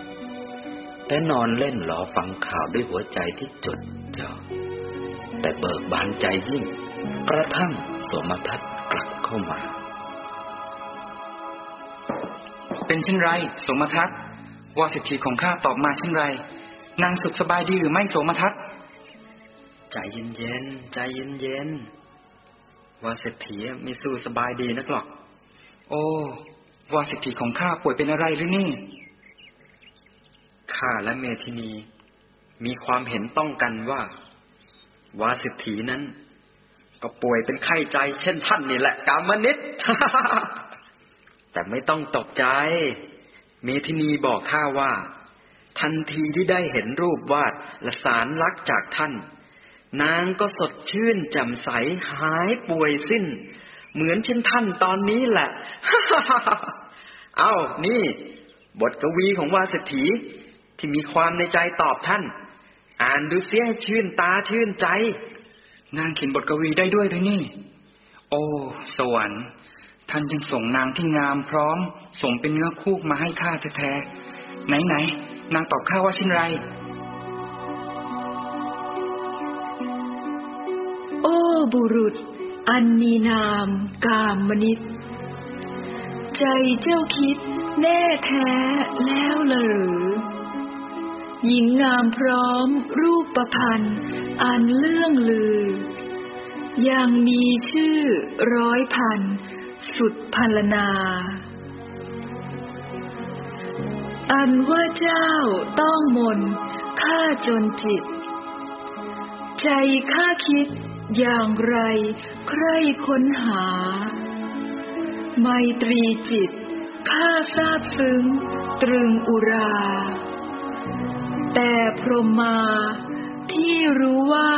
Speaker 2: และนอนเล่นรอฟังข่าวด้วยหัวใจที่จดจ่อแต่เบิกบานใจยิ่ง กระทั่งสมทัศน์กลับเข้ามา
Speaker 4: เป็นเช่นไรโสมทัศน์วาสิทธีของข้าตอบมาเช่นไร นางสุขสบายดีหรือไม่โสมทัศน์
Speaker 3: ใจเย็นๆใจเย็นๆว่าเศรษฐีไม่สู้สบายดีนักหรอก
Speaker 4: โอ้วาสิทธีของข้าป่วยเป็นอะไรหรือนี่
Speaker 3: ข้าและเมธินี มีความเห็นต้องกันว่า วาสิทธีนั้น ก็ป่วยเป็นไข้ใจเช่นท่านนี่แหละ กามนิต แต่ไม่ต้องตกใจ เมธินีบอกข้าว่า ทันทีที่ได้เห็นรูปวาดและสารลักจากท่าน นางก็สดชื่นแจ่มใสหายป่วยสิ้น เหมือนเช่นท่านตอนนี้แหละ เอานี่ บทกวีของวาสถีที่มีความในใจตอบท่าน อ่านดูเสียให้ชื่นตาชื่นใจ
Speaker 4: นางเขียนบทกวีได้ด้วยเลยนี่ โอ้ สวรรค์ ท่านยังส่งนางที่งามพร้อม ส่งเป็นเนื้อคู่มาให้ข้าแท้ๆไหนไหนๆนางตอบข้าว่าเช่นไร
Speaker 1: โอ้บุรุษ อันมีนาม กามนิตใจเจ้าคิดแน่แท้แล้วหรือ หญิงงามพร้อมรูปประพันธ์อันเลื่องลือ ยังมีชื่อร้อยพัน สุดพันลนาอันว่าเจ้าต้องมนข้าจนจิต ใจข้าคิดอย่างไรใครค้นหา ไมตรีจิตข้าทราบซึ้งตรึงอุรา แต่พรหมาที่รู้ว่า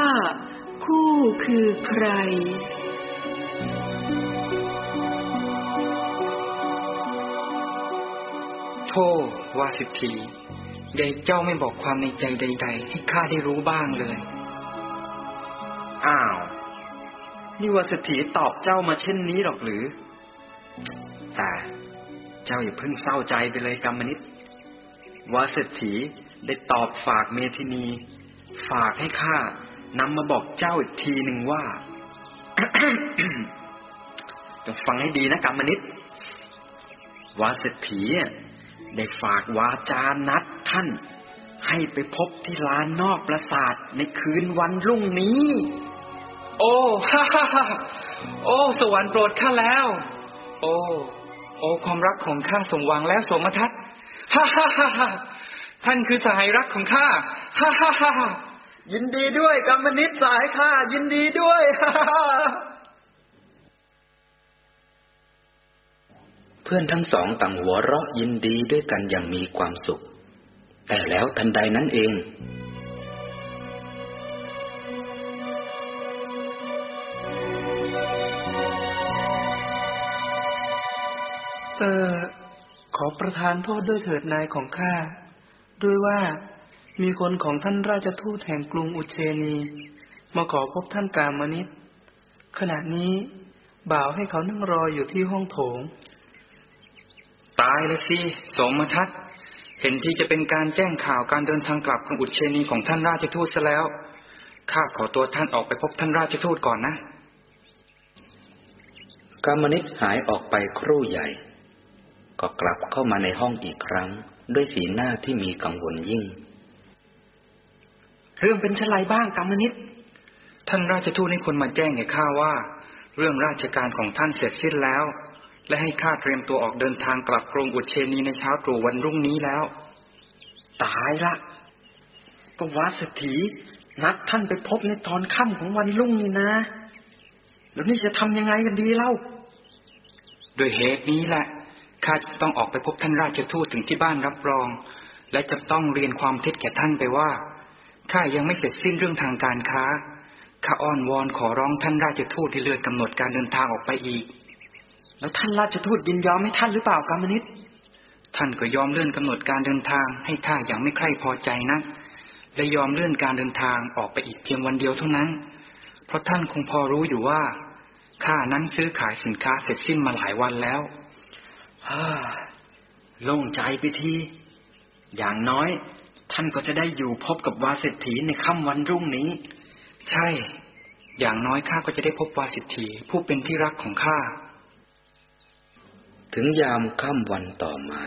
Speaker 1: คู่คือใคร
Speaker 4: โธ่วาสิทธียายเจ้าไม่บอกความในใจใด ๆ ให้ข้าได้รู้บ้างเลย
Speaker 3: อ้าว นี่วาสถีตอบเจ้ามาเช่นนี้หรอกหรือ แต่เจ้าอย่าเพิ่งเศร้าใจไปเลยกรรมนิตวาสถีได้ตอบฝากเมธินี ฝากให้ข้านำมาบอกเจ้าอีกทีหนึ่งว่าจงฟังให้ดีนะกรรมนิตวาสถีอะ ได้ฝากวาจานัดท่าน ให้ไปพบที่ลานนอกปราสาทในคืนวันรุ่งนี้
Speaker 4: โอ้ฮ่าฮ่าฮ่าโอ้ สวรรค์โปรดข้าแล้ว โอ้ โอ้ความรักของข้าสมหวังแล้วสมทัศน์ฮ่าฮ่าฮ่าท่านคือสหายรักของข้าฮ่าฮ่าฮ่า
Speaker 3: ยินดีด้วยกรรมนิตสายข้ายินดีด้วยฮ่า
Speaker 2: เพื่อนทั้งสองต่างหัวเราะยินดีด้วยกันอย่างมีความสุข แต่แล้วทันใดนั้นเอง
Speaker 10: เออ ขอประทานโทษด้วยเถิดนายของข้า ด้วยว่ามีคนของท่านราชทูตแห่งกรุงอุเชนี มาขอพบท่านกามนิตขณะนี้บ่าวให้เขานั่งรออยู่ที่ห้องโถง
Speaker 4: ตายเลยสิสมทัศน์เห็นที่จะเป็นการแจ้งข่าวการเดินทางกลับของอุเชนีของท่านราชทูตซะแล้ว ข้าขอตัวท่านออกไปพบท่านราชทูตก่อนนะ
Speaker 2: กามนิตหายออกไปครู่ใหญ่ ก็กลับเข้ามาในห้องอีกครั้ง ด้วยสีหน้าที่มีกังวลยิ่ง
Speaker 3: เรื่องเป็นเช่นไรบ้างกรรมนิต
Speaker 4: ท่านราชทูตให้คนมาแจ้งแก่ข้าว่า เรื่องราชการของท่านเสร็จสิ้นแล้ว และให้ข้าเตรียมตัวออกเดินทางกลับกรุงอุเชนีในเช้าตรู่วันรุ่งนี้แล้ว
Speaker 3: ตายละก็วาสถีนัดท่านไปพบในตอนค่ำของวันรุ่งนี่นะ แล้วนี่จะทำยังไงกันดีเล่า
Speaker 4: โดยเหตุนี้แหละข้าจะต้องออกไปพบท่านราชทูตถึงที่บ้านรับรอง และจะต้องเรียนความเท็จแก่ท่านไปว่าข้ายังไม่เสร็จสิ้นเรื่องทางการค้าข้าอ้อนวอนขอร้องท่านราชทูตให้เลื่อนกำหนดการเดินทางออกไปอีก
Speaker 3: แล้วท่านราชทูตยินยอมให้ท่านหรือเปล่ากรรมนิต
Speaker 4: ท่านก็ยอมเลื่อนกำหนดการเดินทางให้ข้าอย่างไม่ใคร่พอใจนัก และยอมเลื่อนการเดินทางออกไปอีกเพียงวันเดียวเท่านั้น เพราะท่านคงพอรู้อยู่ว่าข้านั้นซื้อขายสินค้าเสร็จสิ้นมาหลายวันแล้ว
Speaker 3: ฮ่าโล่งใจไปที อย่างน้อย ท่านก็จะได้อยู่พบกับวาเศรษฐีในค่ำวันรุ่งนี้
Speaker 4: ใช่ อย่างน้อยข้าก็จะได้พบวาสิทธีผู้เป็นที่รักของข้า
Speaker 2: ถึงยามค่ำวันต่อมา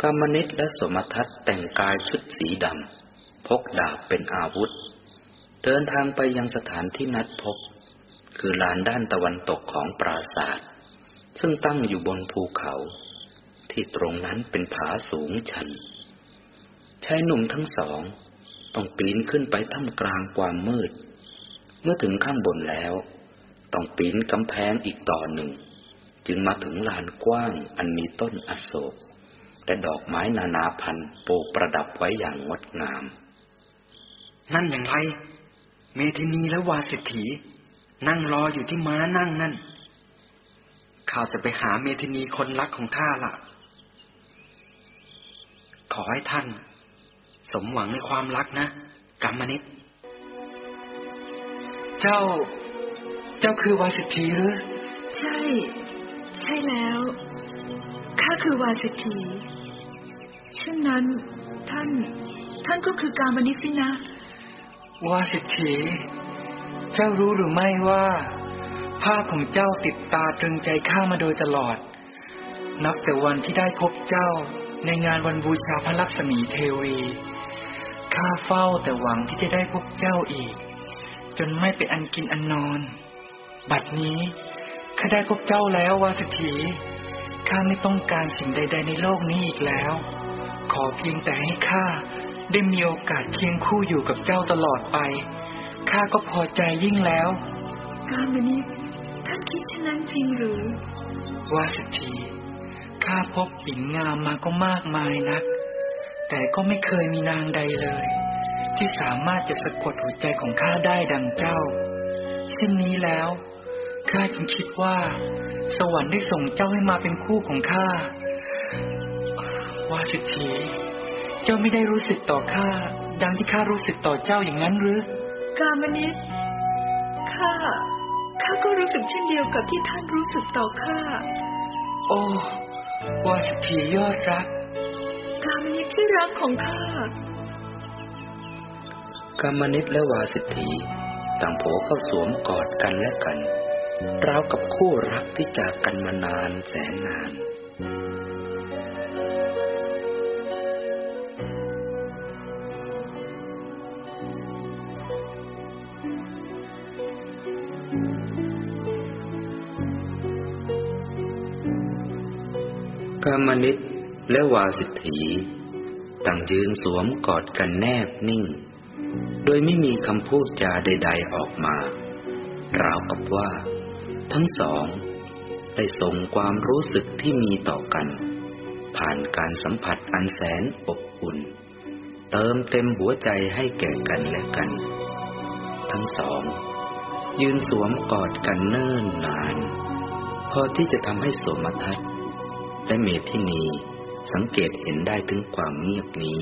Speaker 2: กามนิตและสมทัศแต่งกายชุดสีดำ พกดาบเป็นอาวุธ เดินทางไปยังสถานที่นัดพบ คือลานด้านตะวันตกของปราศาสตร์ซึ่งตั้งอยู่บนภูเขา ที่ตรงนั้นเป็นผาสูงชันชายหนุ่มทั้งสอง ต้องปีนขึ้นไปท่ามกลางความมืด เมื่อถึงข้างบนแล้ว ต้องปีนกำแพงอีกต่อหนึ่ง จึงมาถึงลานกว้างอันมีต้นอโศก และดอกไม้นานาพันธุ์ปลูกประดับไว้อย่างงดงาม
Speaker 3: นั่นอย่างไร เมธินีและวาสิทธีนั่งรออยู่ที่ม้านั่งนั่น ข้าจะไปหาเมธินีคนรักของข้าละขอให้ท่าน สมหวังในความรักนะกัมมนิต
Speaker 4: เจ้า เจ้าคือวาสิทธีหรือ
Speaker 1: ใช่ ใช่แล้ว ข้าคือวาสิทธีเช่นนั้น ท่าน ท่านก็คือการมณิสินะ
Speaker 4: วาสิทธีเจ้ารู้หรือไม่ว่า ภาพของเจ้าติดตาตรึงใจข้ามาโดยตลอด นับแต่วันที่ได้พบเจ้าในงานวันบูชาพระลักษมีเทวี ข้าเฝ้าแต่หวังที่จะได้พบเจ้าอีก จนไม่เป็นอันกินอันนอน บัดนี้ ข้าได้พบเจ้าแล้ววาสิทธีข้าไม่ต้องการสิ่งใด ๆ ในโลกนี้อีกแล้ว ขอเพียงแต่ให้ข้าได้มีโอกาสเคียงคู่อยู่กับเจ้าตลอดไป ข้าก็พอใจยิ่งแล้ว
Speaker 1: การมณิตท่านคิดเช่นนั้นจริงหรือ
Speaker 4: วาสิทธีข้าพบหญิงงามมาก็มากมายนัก แต่ก็ไม่เคยมีนางใดเลย ที่สามารถจะสะกดหัวใจของข้าได้ดังเจ้า เช่นนี้แล้ว ข้าจึงคิดว่า สวรรค์ได้ส่งเจ้าให้มาเป็นคู่ของข้าวาสิทธีเจ้าไม่ได้รู้สึกต่อข้า ดังที่ข้ารู้สึกต่อเจ้าอย่างนั้นหรือ
Speaker 1: การมณิตข้า ข้าก็รู้สึกเช่นเดียวกับที่ท่านรู้สึกต่อข้า
Speaker 4: โอ้วาสิทธียอดรัก
Speaker 1: การมณิตที่รักของข้า
Speaker 2: กามนิตและวาสิทธีต่างโผเข้าสวมกอดกันและกัน ราวกับคู่รักที่จากกันมานานแสนนาน กามนิตและวาสิทธีต่างยืนสวมกอดกันแนบนิ่ง โดยไม่มีคำพูดจาใด ๆออกมา ราวกับว่า ทั้งสอง ได้ส่งความรู้สึกที่มีต่อกัน ผ่านการสัมผัสอันแสนอบอุ่น เติมเต็มหัวใจให้แก่กันและกัน ทั้งสอง ยืนสวมกอดกันเนิ่นนาน พอที่จะทำให้สมทัศน์และเมธินีสังเกตเห็นได้ถึงความเงียบนี้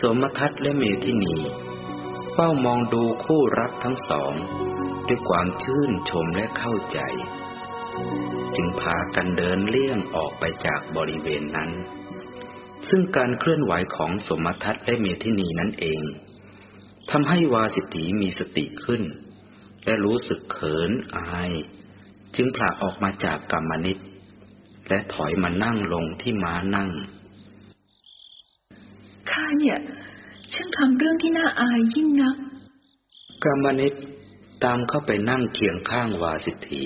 Speaker 2: สมทัศน์และเมธินีเฝ้ามองดูคู่รักทั้งสอง ด้วยความชื่นชมและเข้าใจ จึงพากันเดินเลี่ยงออกไปจากบริเวณนั้น ซึ่งการเคลื่อนไหวของสมทัศน์และเมธินีนั่นเองทำให้วาสิทธีมีสติขึ้น และรู้สึกเขินอาย จึงผละออกมาจากกรรมนิตและถอยมานั่งลงที่ม้านั่ง
Speaker 1: ข้าเนี่ยช่างทำเรื่องที่น่าอายยิ่งนัก
Speaker 2: กรรมนิต ตามเข้าไปนั่งเคียงข้างวาสิทธี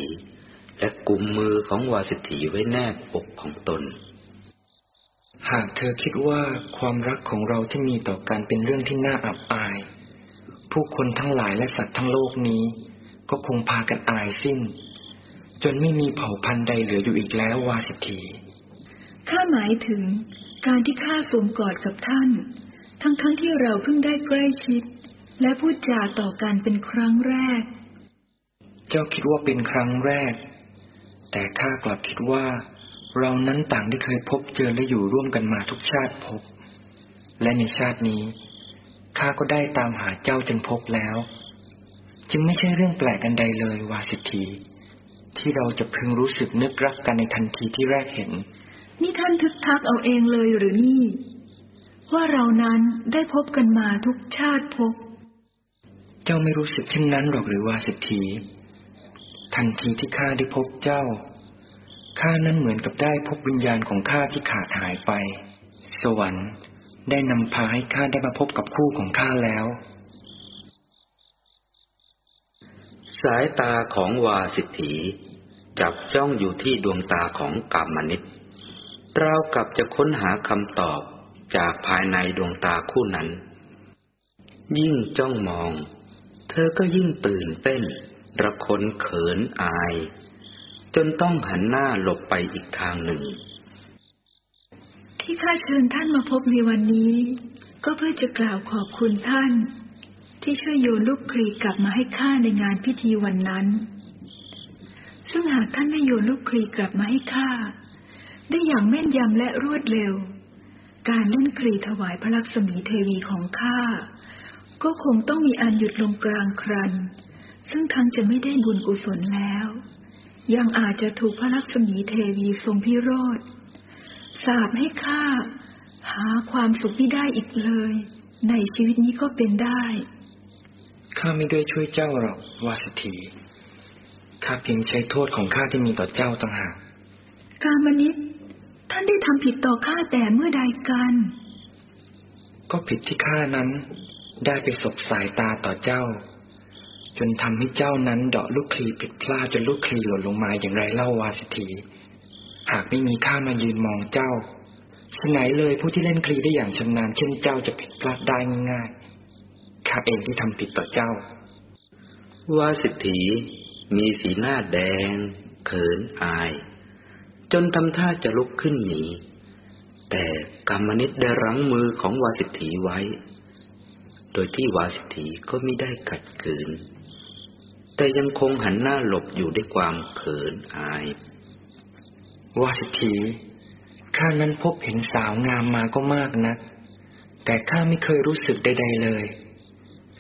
Speaker 2: และกุมมือของวาสิทธีไว้แนบอกของตน
Speaker 4: หากเธอคิดว่าความรักของเราที่มีต่อกันเป็นเรื่องที่น่าอับอาย ผู้คนทั้งหลายและสัตว์ทั้งโลกนี้ ก็คงพากันอายสิ้น จนไม่มีเผ่าพันธุ์ใดเหลืออยู่อีกแล้ววาสิทธี
Speaker 1: ข้าหมายถึงการที่ข้าสวมกอดกับท่าน ทั้งๆทที่เราเพิ่งได้ใกล้ชิด และพูดจาต่อกันเป็นครั้งแรก
Speaker 4: เจ้าคิดว่าเป็นครั้งแรก แต่ข้ากลับคิดว่า เรานั้นต่างได้เคยพบเจอและอยู่ร่วมกันมาทุกชาติพบ และในชาตินี้ข้าก็ได้ตามหาเจ้าจนพบแล้ว จึงไม่ใช่เรื่องแปลกกันใดเลยวาสิทธีที่เราจะพึงรู้สึกนึกรักกันในทันทีที่แรกเห็น
Speaker 1: นี่ท่านทึกทักเอาเองเลยหรือนี่ ว่าเรานั้นได้พบกันมาทุกชาติพบ
Speaker 4: เจ้าไม่รู้สึกเช่นนั้นหรอกหรือวาสิทธีทันทีที่ข้าได้พบเจ้า ข้านั้นเหมือนกับได้พบวิญญาณของข้าที่ขาดหายไป สวรรค์ได้นำพาให้ข้าได้มาพบกับคู่ของข้าแล้ว
Speaker 2: สายตาของวาสิทธีจับจ้องอยู่ที่ดวงตาของกามนิตราวกับจะค้นหาคำตอบจากภายในดวงตาคู่นั้น ยิ่งจ้องมอง เธอก็ยิ่งตื่นเต้น ระคนเขินอาย จนต้องหันหน้าหลบไปอีกทางหนึ่ง
Speaker 1: ที่ข้าเชิญท่านมาพบในวันนี้ ก็เพื่อจะกล่าวขอบคุณท่าน ที่ช่วยโยนลูกคลีกลับมาให้ข้าในงานพิธีวันนั้น ซึ่งหากท่านไม่โยนลูกคลีกลับมาให้ข้าได้อย่างแม่นยำและรวดเร็ว การเล่นคลีถวายพระลักษมีเทวีของข้า ก็คงต้องมีอันหยุดลงกลางครัน ซึ่งทั้งจะไม่ได้บุญกุศลแล้ว ยังอาจจะถูกพระลักษมีเทวีทรงพิโรธ สาบให้ข้าหาความสุขไม่ได้อีกเลย ในชีวิตนี้ก็เป็นได้
Speaker 4: ข้าไม่ได้ช่วยเจ้าหรอกวาสถีข้าเพียงใช้โทษของข้าที่มีต่อเจ้าต่างหาก
Speaker 1: กามนิตท่านได้ทำผิดต่อข้าแต่เมื่อใดกัน
Speaker 4: ก็ผิดที่ข้านั้น ได้ไปสบสายตาต่อเจ้า จนทำให้เจ้านั้นเดาะลูกคลีผิดพลาดจนลูกคลีหล่นลงมาอย่างไรเล่าวาสิถีหากไม่มีข้ามายืนมองเจ้าฉไหนเลยผู้ที่เล่นคลีได้อย่างชำนาญเช่นเจ้าจะผิดพลาดได้ง่ายๆข้าเองที่ทำผิดต่อเจ้า
Speaker 2: วาสิทธีมีสีหน้าแดง เขินอาย จนทำท่าจะลุกขึ้นหนีแต่กรรมนิตได้รั้งมือของวาสิทธีไว้ โดยที่วาสิทธีก็ไม่ได้ขัดขืน แต่ยังคงหันหน้าหลบอยู่ด้วยความเขินอาย
Speaker 4: วาสิทธีข้านั้นพบเห็นสาวงามมาก็มากนะัก แต่ข้าไม่เคยรู้สึกใด ๆเลย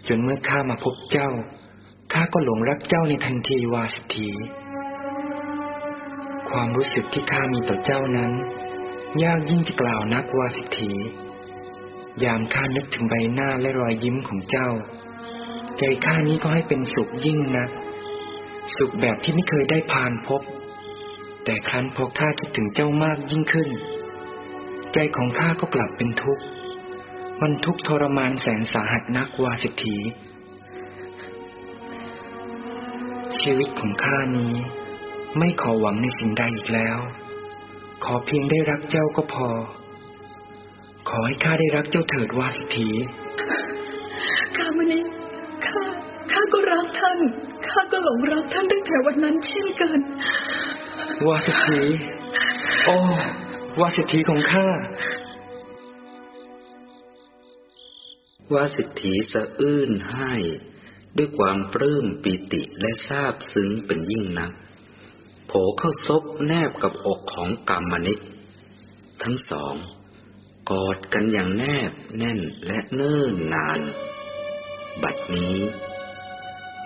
Speaker 4: จนเมื่อข้ามาพบเจ้า ข้าก็หลงรักเจ้าในทันทีวาสิทธีความรู้สึกที่ข้ามีต่อเจ้านั้น ยากยิ่งจะกล่าวนักวาสิทธี ยามข้านึกถึงใบหน้าและรอยยิ้มของเจ้า ใจข้านี้ก็ให้เป็นสุขยิ่งนะสุขแบบที่ไม่เคยได้ผ่านพบ แต่ครั้นพอข้าคิดถึงเจ้ามากยิ่งขึ้น ใจของข้าก็กลับเป็นทุกข์ มันทุกข์ทรมานแสนสาหัสนักวาสิทีชีวิตของข้านี้ไม่ขอหวังในสิ่งใดอีกแล้ว ขอเพียงได้รักเจ้าก็พอ ขอให้ข้าได้รักเจ้าเถิดวาสิทธี
Speaker 1: กามนิตข้าข้าก็รักท่าน ข้าก็หลงรักท่านตั้งแต่วันนั้นเช่นกัน
Speaker 4: วาสิทธีโอ้วาสิทธีของข้า
Speaker 2: วาสิทธีสะอื้นให้ ด้วยความปลื้มปิติและซาบซึ้งเป็นยิ่งนัก โผเข้าซบแนบกับอกของกรรมนิตทั้งสอง กอดกันอย่างแนบแน่นและเนิ่นนาน บัดนี้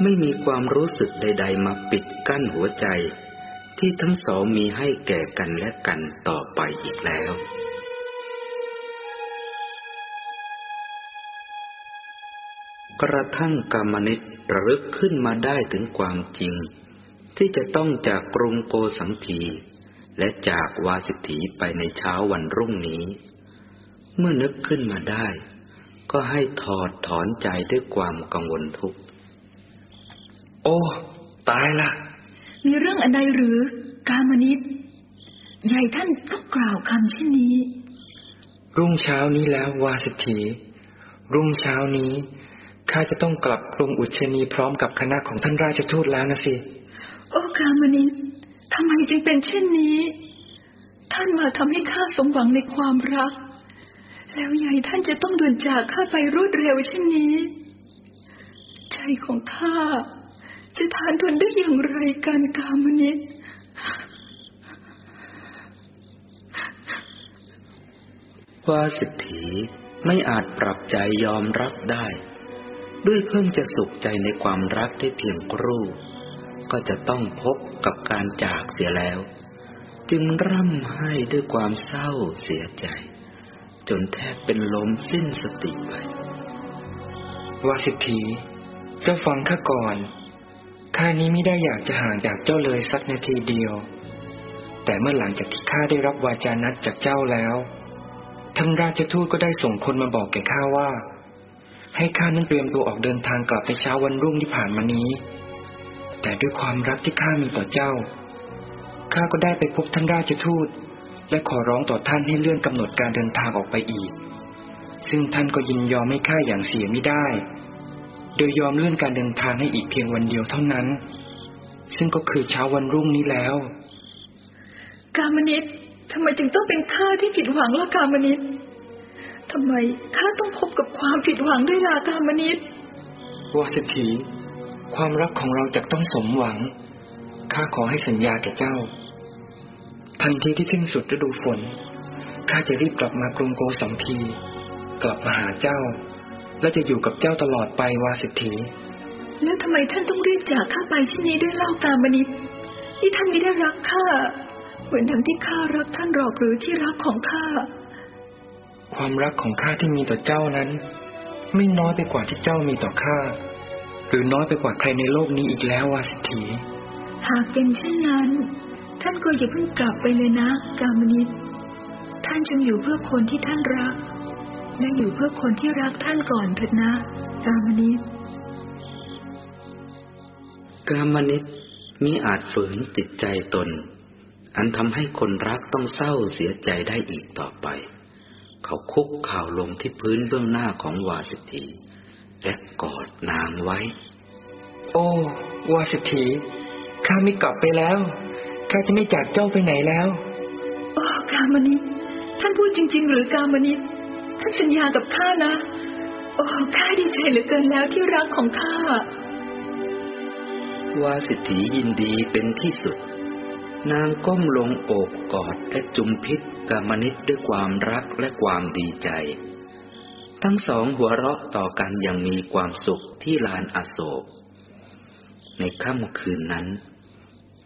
Speaker 2: ไม่มีความรู้สึกใด ๆ มาปิดกั้นหัวใจ ที่ทั้งสองมีให้แก่กันและกันต่อไปอีกแล้วกระทั่งกรรมนิตระลึกขึ้นมาได้ถึงความจริง ที่จะต้องจากกรุงโกสัมพี และจากวาสิทธีไปในเช้าวันรุ่งนี้ เมื่อนึกขึ้นมาได้ ก็ให้ถอดถอนใจด้วยความกังวลทุกข์
Speaker 4: โอ้ ตายละ
Speaker 1: มีเรื่องอะไรหรือ กามนิตใหญ่ท่านต้องกล่าวคำเช่นนี้
Speaker 4: รุ่งเช้านี้แล้ววาสิทธีรุ่งเช้านี้ข้าจะต้องกลับกรุงอุเชนีพร้อมกับคณะของท่านราชทูตแล้วนะสิ
Speaker 1: โอ้กามนิตทำไมจึงเป็นเช่นนี้ ท่านมาทำให้ข้าสมหวังในความรัก แล้วใหญ่ท่านจะต้องด่วนจากข้าไปรวดเร็วเช่นนี้ ใจของข้าจะทานทนได้อย่างไรกันกามนิต
Speaker 2: วาสิทธีไม่อาจปรับใจยอมรับได้ ด้วยเพิ่งจะสุขใจในความรักได้เพียงครู่ ก็จะต้องพบกับการจากเสียแล้ว จึงร่ำไห้ด้วยความเศร้าเสียใจ จนแทบเป็นลมสิ้นสติไป
Speaker 4: วาสิทธีเจ้าฟังข้าก่อน ข้านี้ไม่ได้อยากจะห่างจากเจ้าเลยสักนาทีเดียว แต่เมื่อหลังจากที่ข้าได้รับวาจานัดจากเจ้าแล้วท่านราชทูตก็ได้ส่งคนมาบอกแก่ข้าว่า ให้ข้านั้นเตรียมตัวออกเดินทางกลับในเช้าวันรุ่งที่ผ่านมานี้ แต่ด้วยความรักที่ข้ามีต่อเจ้า ข้าก็ได้ไปพบท่านราชทูต และขอร้องต่อท่านให้เลื่อนกำหนดการเดินทางออกไปอีก ซึ่งท่านก็ยินยอมให้ข้าอย่างเสียไม่ได้ โดยยอมเลื่อนการเดินทางให้อีกเพียงวันเดียวเท่านั้น ซึ่งก็คือเช้าวันรุ่งนี้แล้ว
Speaker 1: กามนิตทำไมจึงต้องเป็นข้าที่ผิดหวังล่ะกามนิตทำไมข้าต้องพบกับความผิดหวังด้วยล่ะกามนิต
Speaker 4: วาสิทธีความรักของเราจะต้องสมหวัง ข้าขอให้สัญญาแก่เจ้า ทันทีที่สิ้นสุดฤดูฝน ข้าจะรีบกลับมากรุงโกสัมพี กลับมาหาเจ้า และจะอยู่กับเจ้าตลอดไปวาสิทธี
Speaker 1: แล้วทำไมท่านต้องรีบจากข้าไปเช่นนี้ด้วยเล่ากามนิตนี่ท่านไม่ได้รักข้าเหมือนดังที่ข้ารักท่านหรอกหรือที่รักของข้า
Speaker 4: ความรักของข้าที่มีต่อเจ้านั้น ไม่น้อยไปกว่าที่เจ้ามีต่อข้าหรือน้อยไปกว่าใครในโลกนี้อีกแล้ววาสิทธี
Speaker 1: หากเป็นเช่นนั้น ท่านก็อย่าเพิ่งกลับไปเลยนะ กามนิตท่านจงอยู่เพื่อคนที่ท่านรัก และอยู่เพื่อคนที่รักท่านก่อนเถิดนะ กามนิต
Speaker 2: กามนิตมิอาจฝืนติดใจตน อันทำให้คนรักต้องเศร้าเสียใจได้อีกต่อไป เขาคุกเข่าวลงที่พื้นเบื้องหน้าของวาสิทธีและกอดนางไว้
Speaker 4: โอ้ วาสิทธีข้าไม่กลับไปแล้ว ข้าจะไม่จากเจ้าไปไหนแล้ว
Speaker 1: โอ้กามนิตท่านพูดจริง ๆ หรือกามนิตท่านสัญญากับข้านะ โอ้ข้าดีใจเหลือเกินแล้วที่รักของข้า
Speaker 2: วาสิทธียินดีเป็นที่สุด นางก้มลงโอบกอดและจุมพิษกามนิตด้วยความรักและความดีใจ ทั้งสองหัวเราะต่อกันอย่างมีความสุขที่ลานอโศก ในค่ำคืนนั้น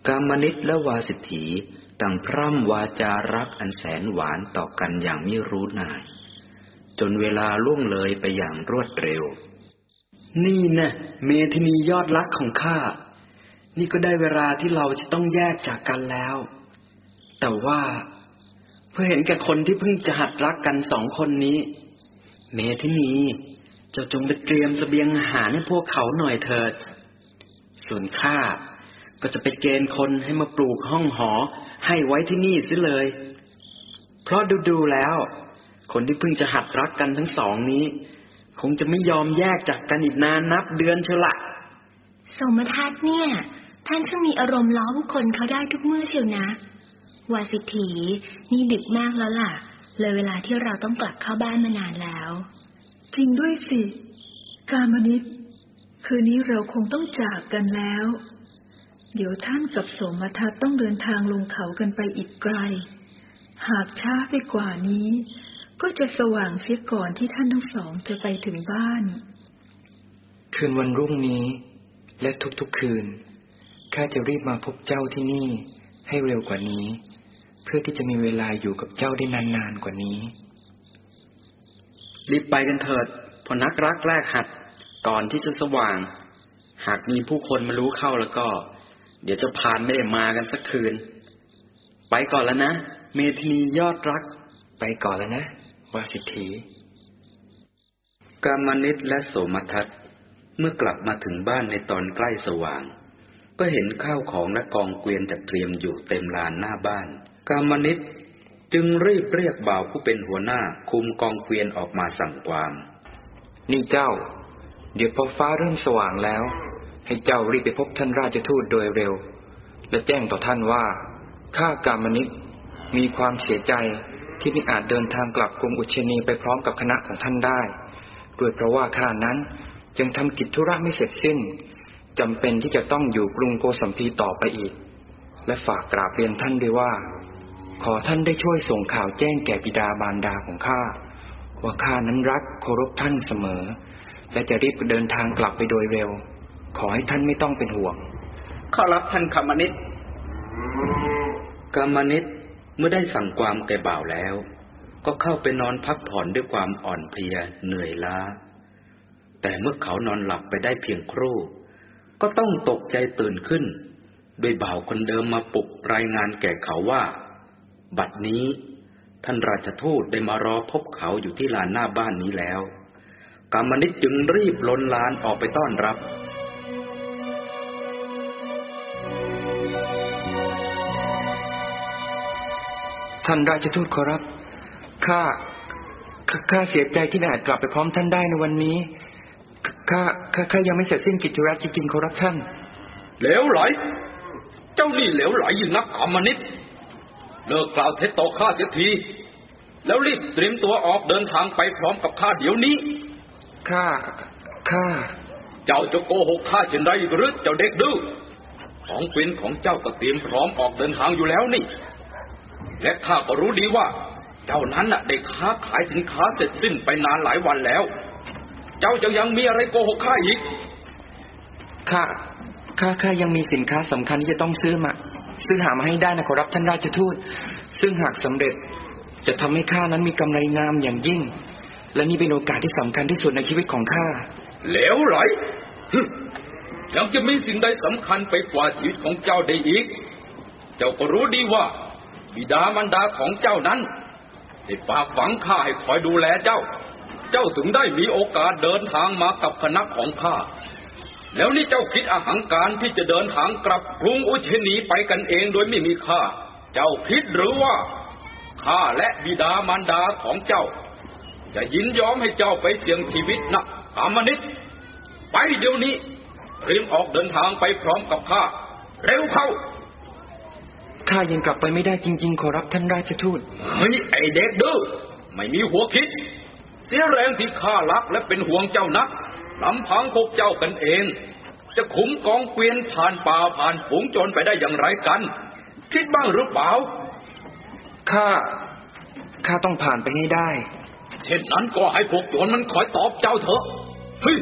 Speaker 2: กามนิตและวาสิทธีต่างพร่ำวาจารักอันแสนหวานต่อกันอย่างไม่รู้นาย จนเวลาล่วงเลยไปอย่างรวดเร็ว
Speaker 3: นี่นะเมธินียอดรักของข้า นี่ก็ได้เวลาที่เราจะต้องแยกจากกันแล้ว แต่ว่า เพื่อเห็นแก่คนที่เพิ่งจะหัดรักกันสองคนนี้ เมธินีเจ้าจงไปเตรียมเสบียงอาหารให้พวกเขาหน่อยเถิด ส่วนข้า ก็จะไปเกณฑ์คนให้มาปลูกห้องหอ ให้ไว้ที่นี่ซิเลย เพราะดูๆแล้ว คนที่เพิ่งจะหัดรักกันทั้งสองนี้ คงจะไม่ยอมแยกจากกันอีกนานนับเดือนเชยวละ
Speaker 11: สมทัศน์เนี่ย ท่านช่างมีอารมณ์ล้อผู้คนเขาได้ทุกเมื่อเชียวนะวาสิทธีนี่ดึกมากแล้วล่ะ เลยเวลาที่เราต้องกลับเข้าบ้านมานานแล้ว
Speaker 1: จริงด้วยสิ กามนิตคืนนี้เราคงต้องจากกันแล้ว เดี๋ยวท่านกับโสมทัศน์ต้องเดินทางลงเขากันไปอีกไกล หากช้าไปกว่านี้ ก็จะสว่างเสียก่อนที่ท่านทั้งสองจะไปถึงบ้าน
Speaker 4: คืนวันรุ่งนี้ และทุกๆคืน ข้าจะรีบมาพบเจ้าที่นี่ให้เร็วกว่านี้ เพื่อที่จะมีเวลาอยู่กับเจ้าได้นานๆกว่านี้
Speaker 3: รีบไปกันเถิดพอนักรักแรกหัดก่อนที่จะสว่าง หากมีผู้คนมารู้เข้าแล้วก็ เดี๋ยวจะพานไม่ได้มากันสักคืน ไปก่อนแล้วนะ เมธินียอดรัก
Speaker 4: ไปก่อนแล้วนะวาสิทธี
Speaker 2: กามนิตและโสมทัศเมื่อกลับมาถึงบ้านในตอนใกล้สว่าง ก็เห็นข้าวของและกองเกวียนจัดเตรียมอยู่เต็มลานหน้าบ้าน กามนิตจึงรีบเรียกบ่าวผู้เป็นหัวหน้าคุมกองเกวียนออกมาสั่งความ
Speaker 4: นี่เจ้า เดี๋ยวพอฟ้าเริ่มสว่างแล้ว ให้เจ้ารีบไปพบท่านราชทูตโดยเร็ว และแจ้งต่อท่านว่าข้ากามนิตมีความเสียใจที่ไม่อาจเดินทางกลับกรุงอุเชนีไปพร้อมกับคณะของท่านได้ด้วยเพราะว่าข้านั้นจึงทำกิจธุระไม่เสร็จสิ้นจำเป็นที่จะต้องอยู่กรุงโกสัมพีต่อไปอีก และฝากกราบเรียนท่านด้วยว่า ขอท่านได้ช่วยส่งข่าวแจ้งแก่บิดาบารดาของข้าว่าข้านั้นรักเคารพท่านเสมอ และจะรีบเดินทางกลับไปโดยเร็ว ขอให้ท่านไม่ต้องเป็นห่วง
Speaker 3: ขอรับท่านคามนิต
Speaker 2: กามนิตเมื่อได้สั่งความแก่บ่าวแล้ว ก็เข้าไปนอนพักผ่อนด้วยความอ่อนเพลียเหนื่อยล้า แต่เมื่อเขานอนหลับไปได้เพียงครู่ ก็ต้องตกใจตื่นขึ้นด้วยบ่าวคนเดิมมาปลุกรายงานแก่เขาว่า บัดนี้ ท่านราชทูตได้มารอพบเขาอยู่ที่ลานหน้าบ้านนี้แล้วกามนิตจึงรีบล้นลานออกไปต้อนรับ
Speaker 4: ท่านราชทูตขอรับข้าข้าข้าเสียใจที่ไม่อาจกลับไปพร้อมท่านได้ในวันนี้ข้าข้าข้ายังไม่เสร็จสิ้นกิจธุระจริงๆขอรับท่าน
Speaker 6: เหลวไหล เจ้านี่เหลวไหลยิ่งนักกรรมนิตเลิกกล่าวเท็จต่อข้าเสียที แล้วรีบเตรียมตัวออกเดินทางไปพร้อมกับข้าเดี๋ยวนี้
Speaker 4: ข้าข้า
Speaker 6: เจ้าจะโกหกข้าเช่นไรอีกหรือเจ้าเด็กดื้อของเกวียนของเจ้าก็เตรียมพร้อมออกเดินทางอยู่แล้วนี่ และข้าก็รู้ดีว่า เจ้านั้นน่ะได้ค้าขายสินค้าเสร็จสิ้นไปนานหลายวันแล้ว เจ้าจะยังมีอะไรโกหกข้าอีก
Speaker 4: ข้าข้าข้ายังมีสินค้าสำคัญที่จะต้องซื้อมาซื้อหามาให้ได้นะขอรับท่านราชทูต ซึ่งหากสำเร็จจะทำให้ข้านั้นมีกำไรงามอย่างยิ่ง และนี่เป็นโอกาสที่สำคัญที่สุดในชีวิตของข้า
Speaker 6: เหลวไหลฮึยังจะมีสิ่งใดสำคัญไปกว่าชีวิตของเจ้าได้อีก เจ้าก็รู้ดีว่า บิดามารดาของเจ้านั้นได้ฝากฝังข้าให้คอยดูแลเจ้า เจ้าถึงได้มีโอกาสเดินทางมากับคณะของข้า แล้วนี่เจ้าคิดอาหังการที่จะเดินทางกลับกรุงอุเชนีไปกันเองโดยไม่มีข้า เจ้าคิดหรือว่าข้าและบิดามารดาของเจ้า จะยินยอมให้เจ้าไปเสี่ยงชีวิตนะกามนิตไปเดี๋ยวนี้เตรียมออกเดินทางไปพร้อมกับข้า เร็วเข้า
Speaker 4: ข้ายังกลับไปไม่ได้จริง ๆ ขอรับท่านราชทูต
Speaker 6: เฮ้ยไอเด็กดื้อไม่มีหัวคิด เสียแรงที่ข้ารักและเป็นห่วงเจ้านักลำพังพวกเจ้ากันเอง จะขุมกองเกวียนผ่านป่าผ่านฝูงโจรไปได้อย่างไรกัน คิดบ้างหรือเปล่า
Speaker 4: ข้าข้าต้องผ่านไปให้ได้
Speaker 6: เช่นนั้นก็ให้พวกโจรมันคอยตอบเจ้าเถอะเฮ้ย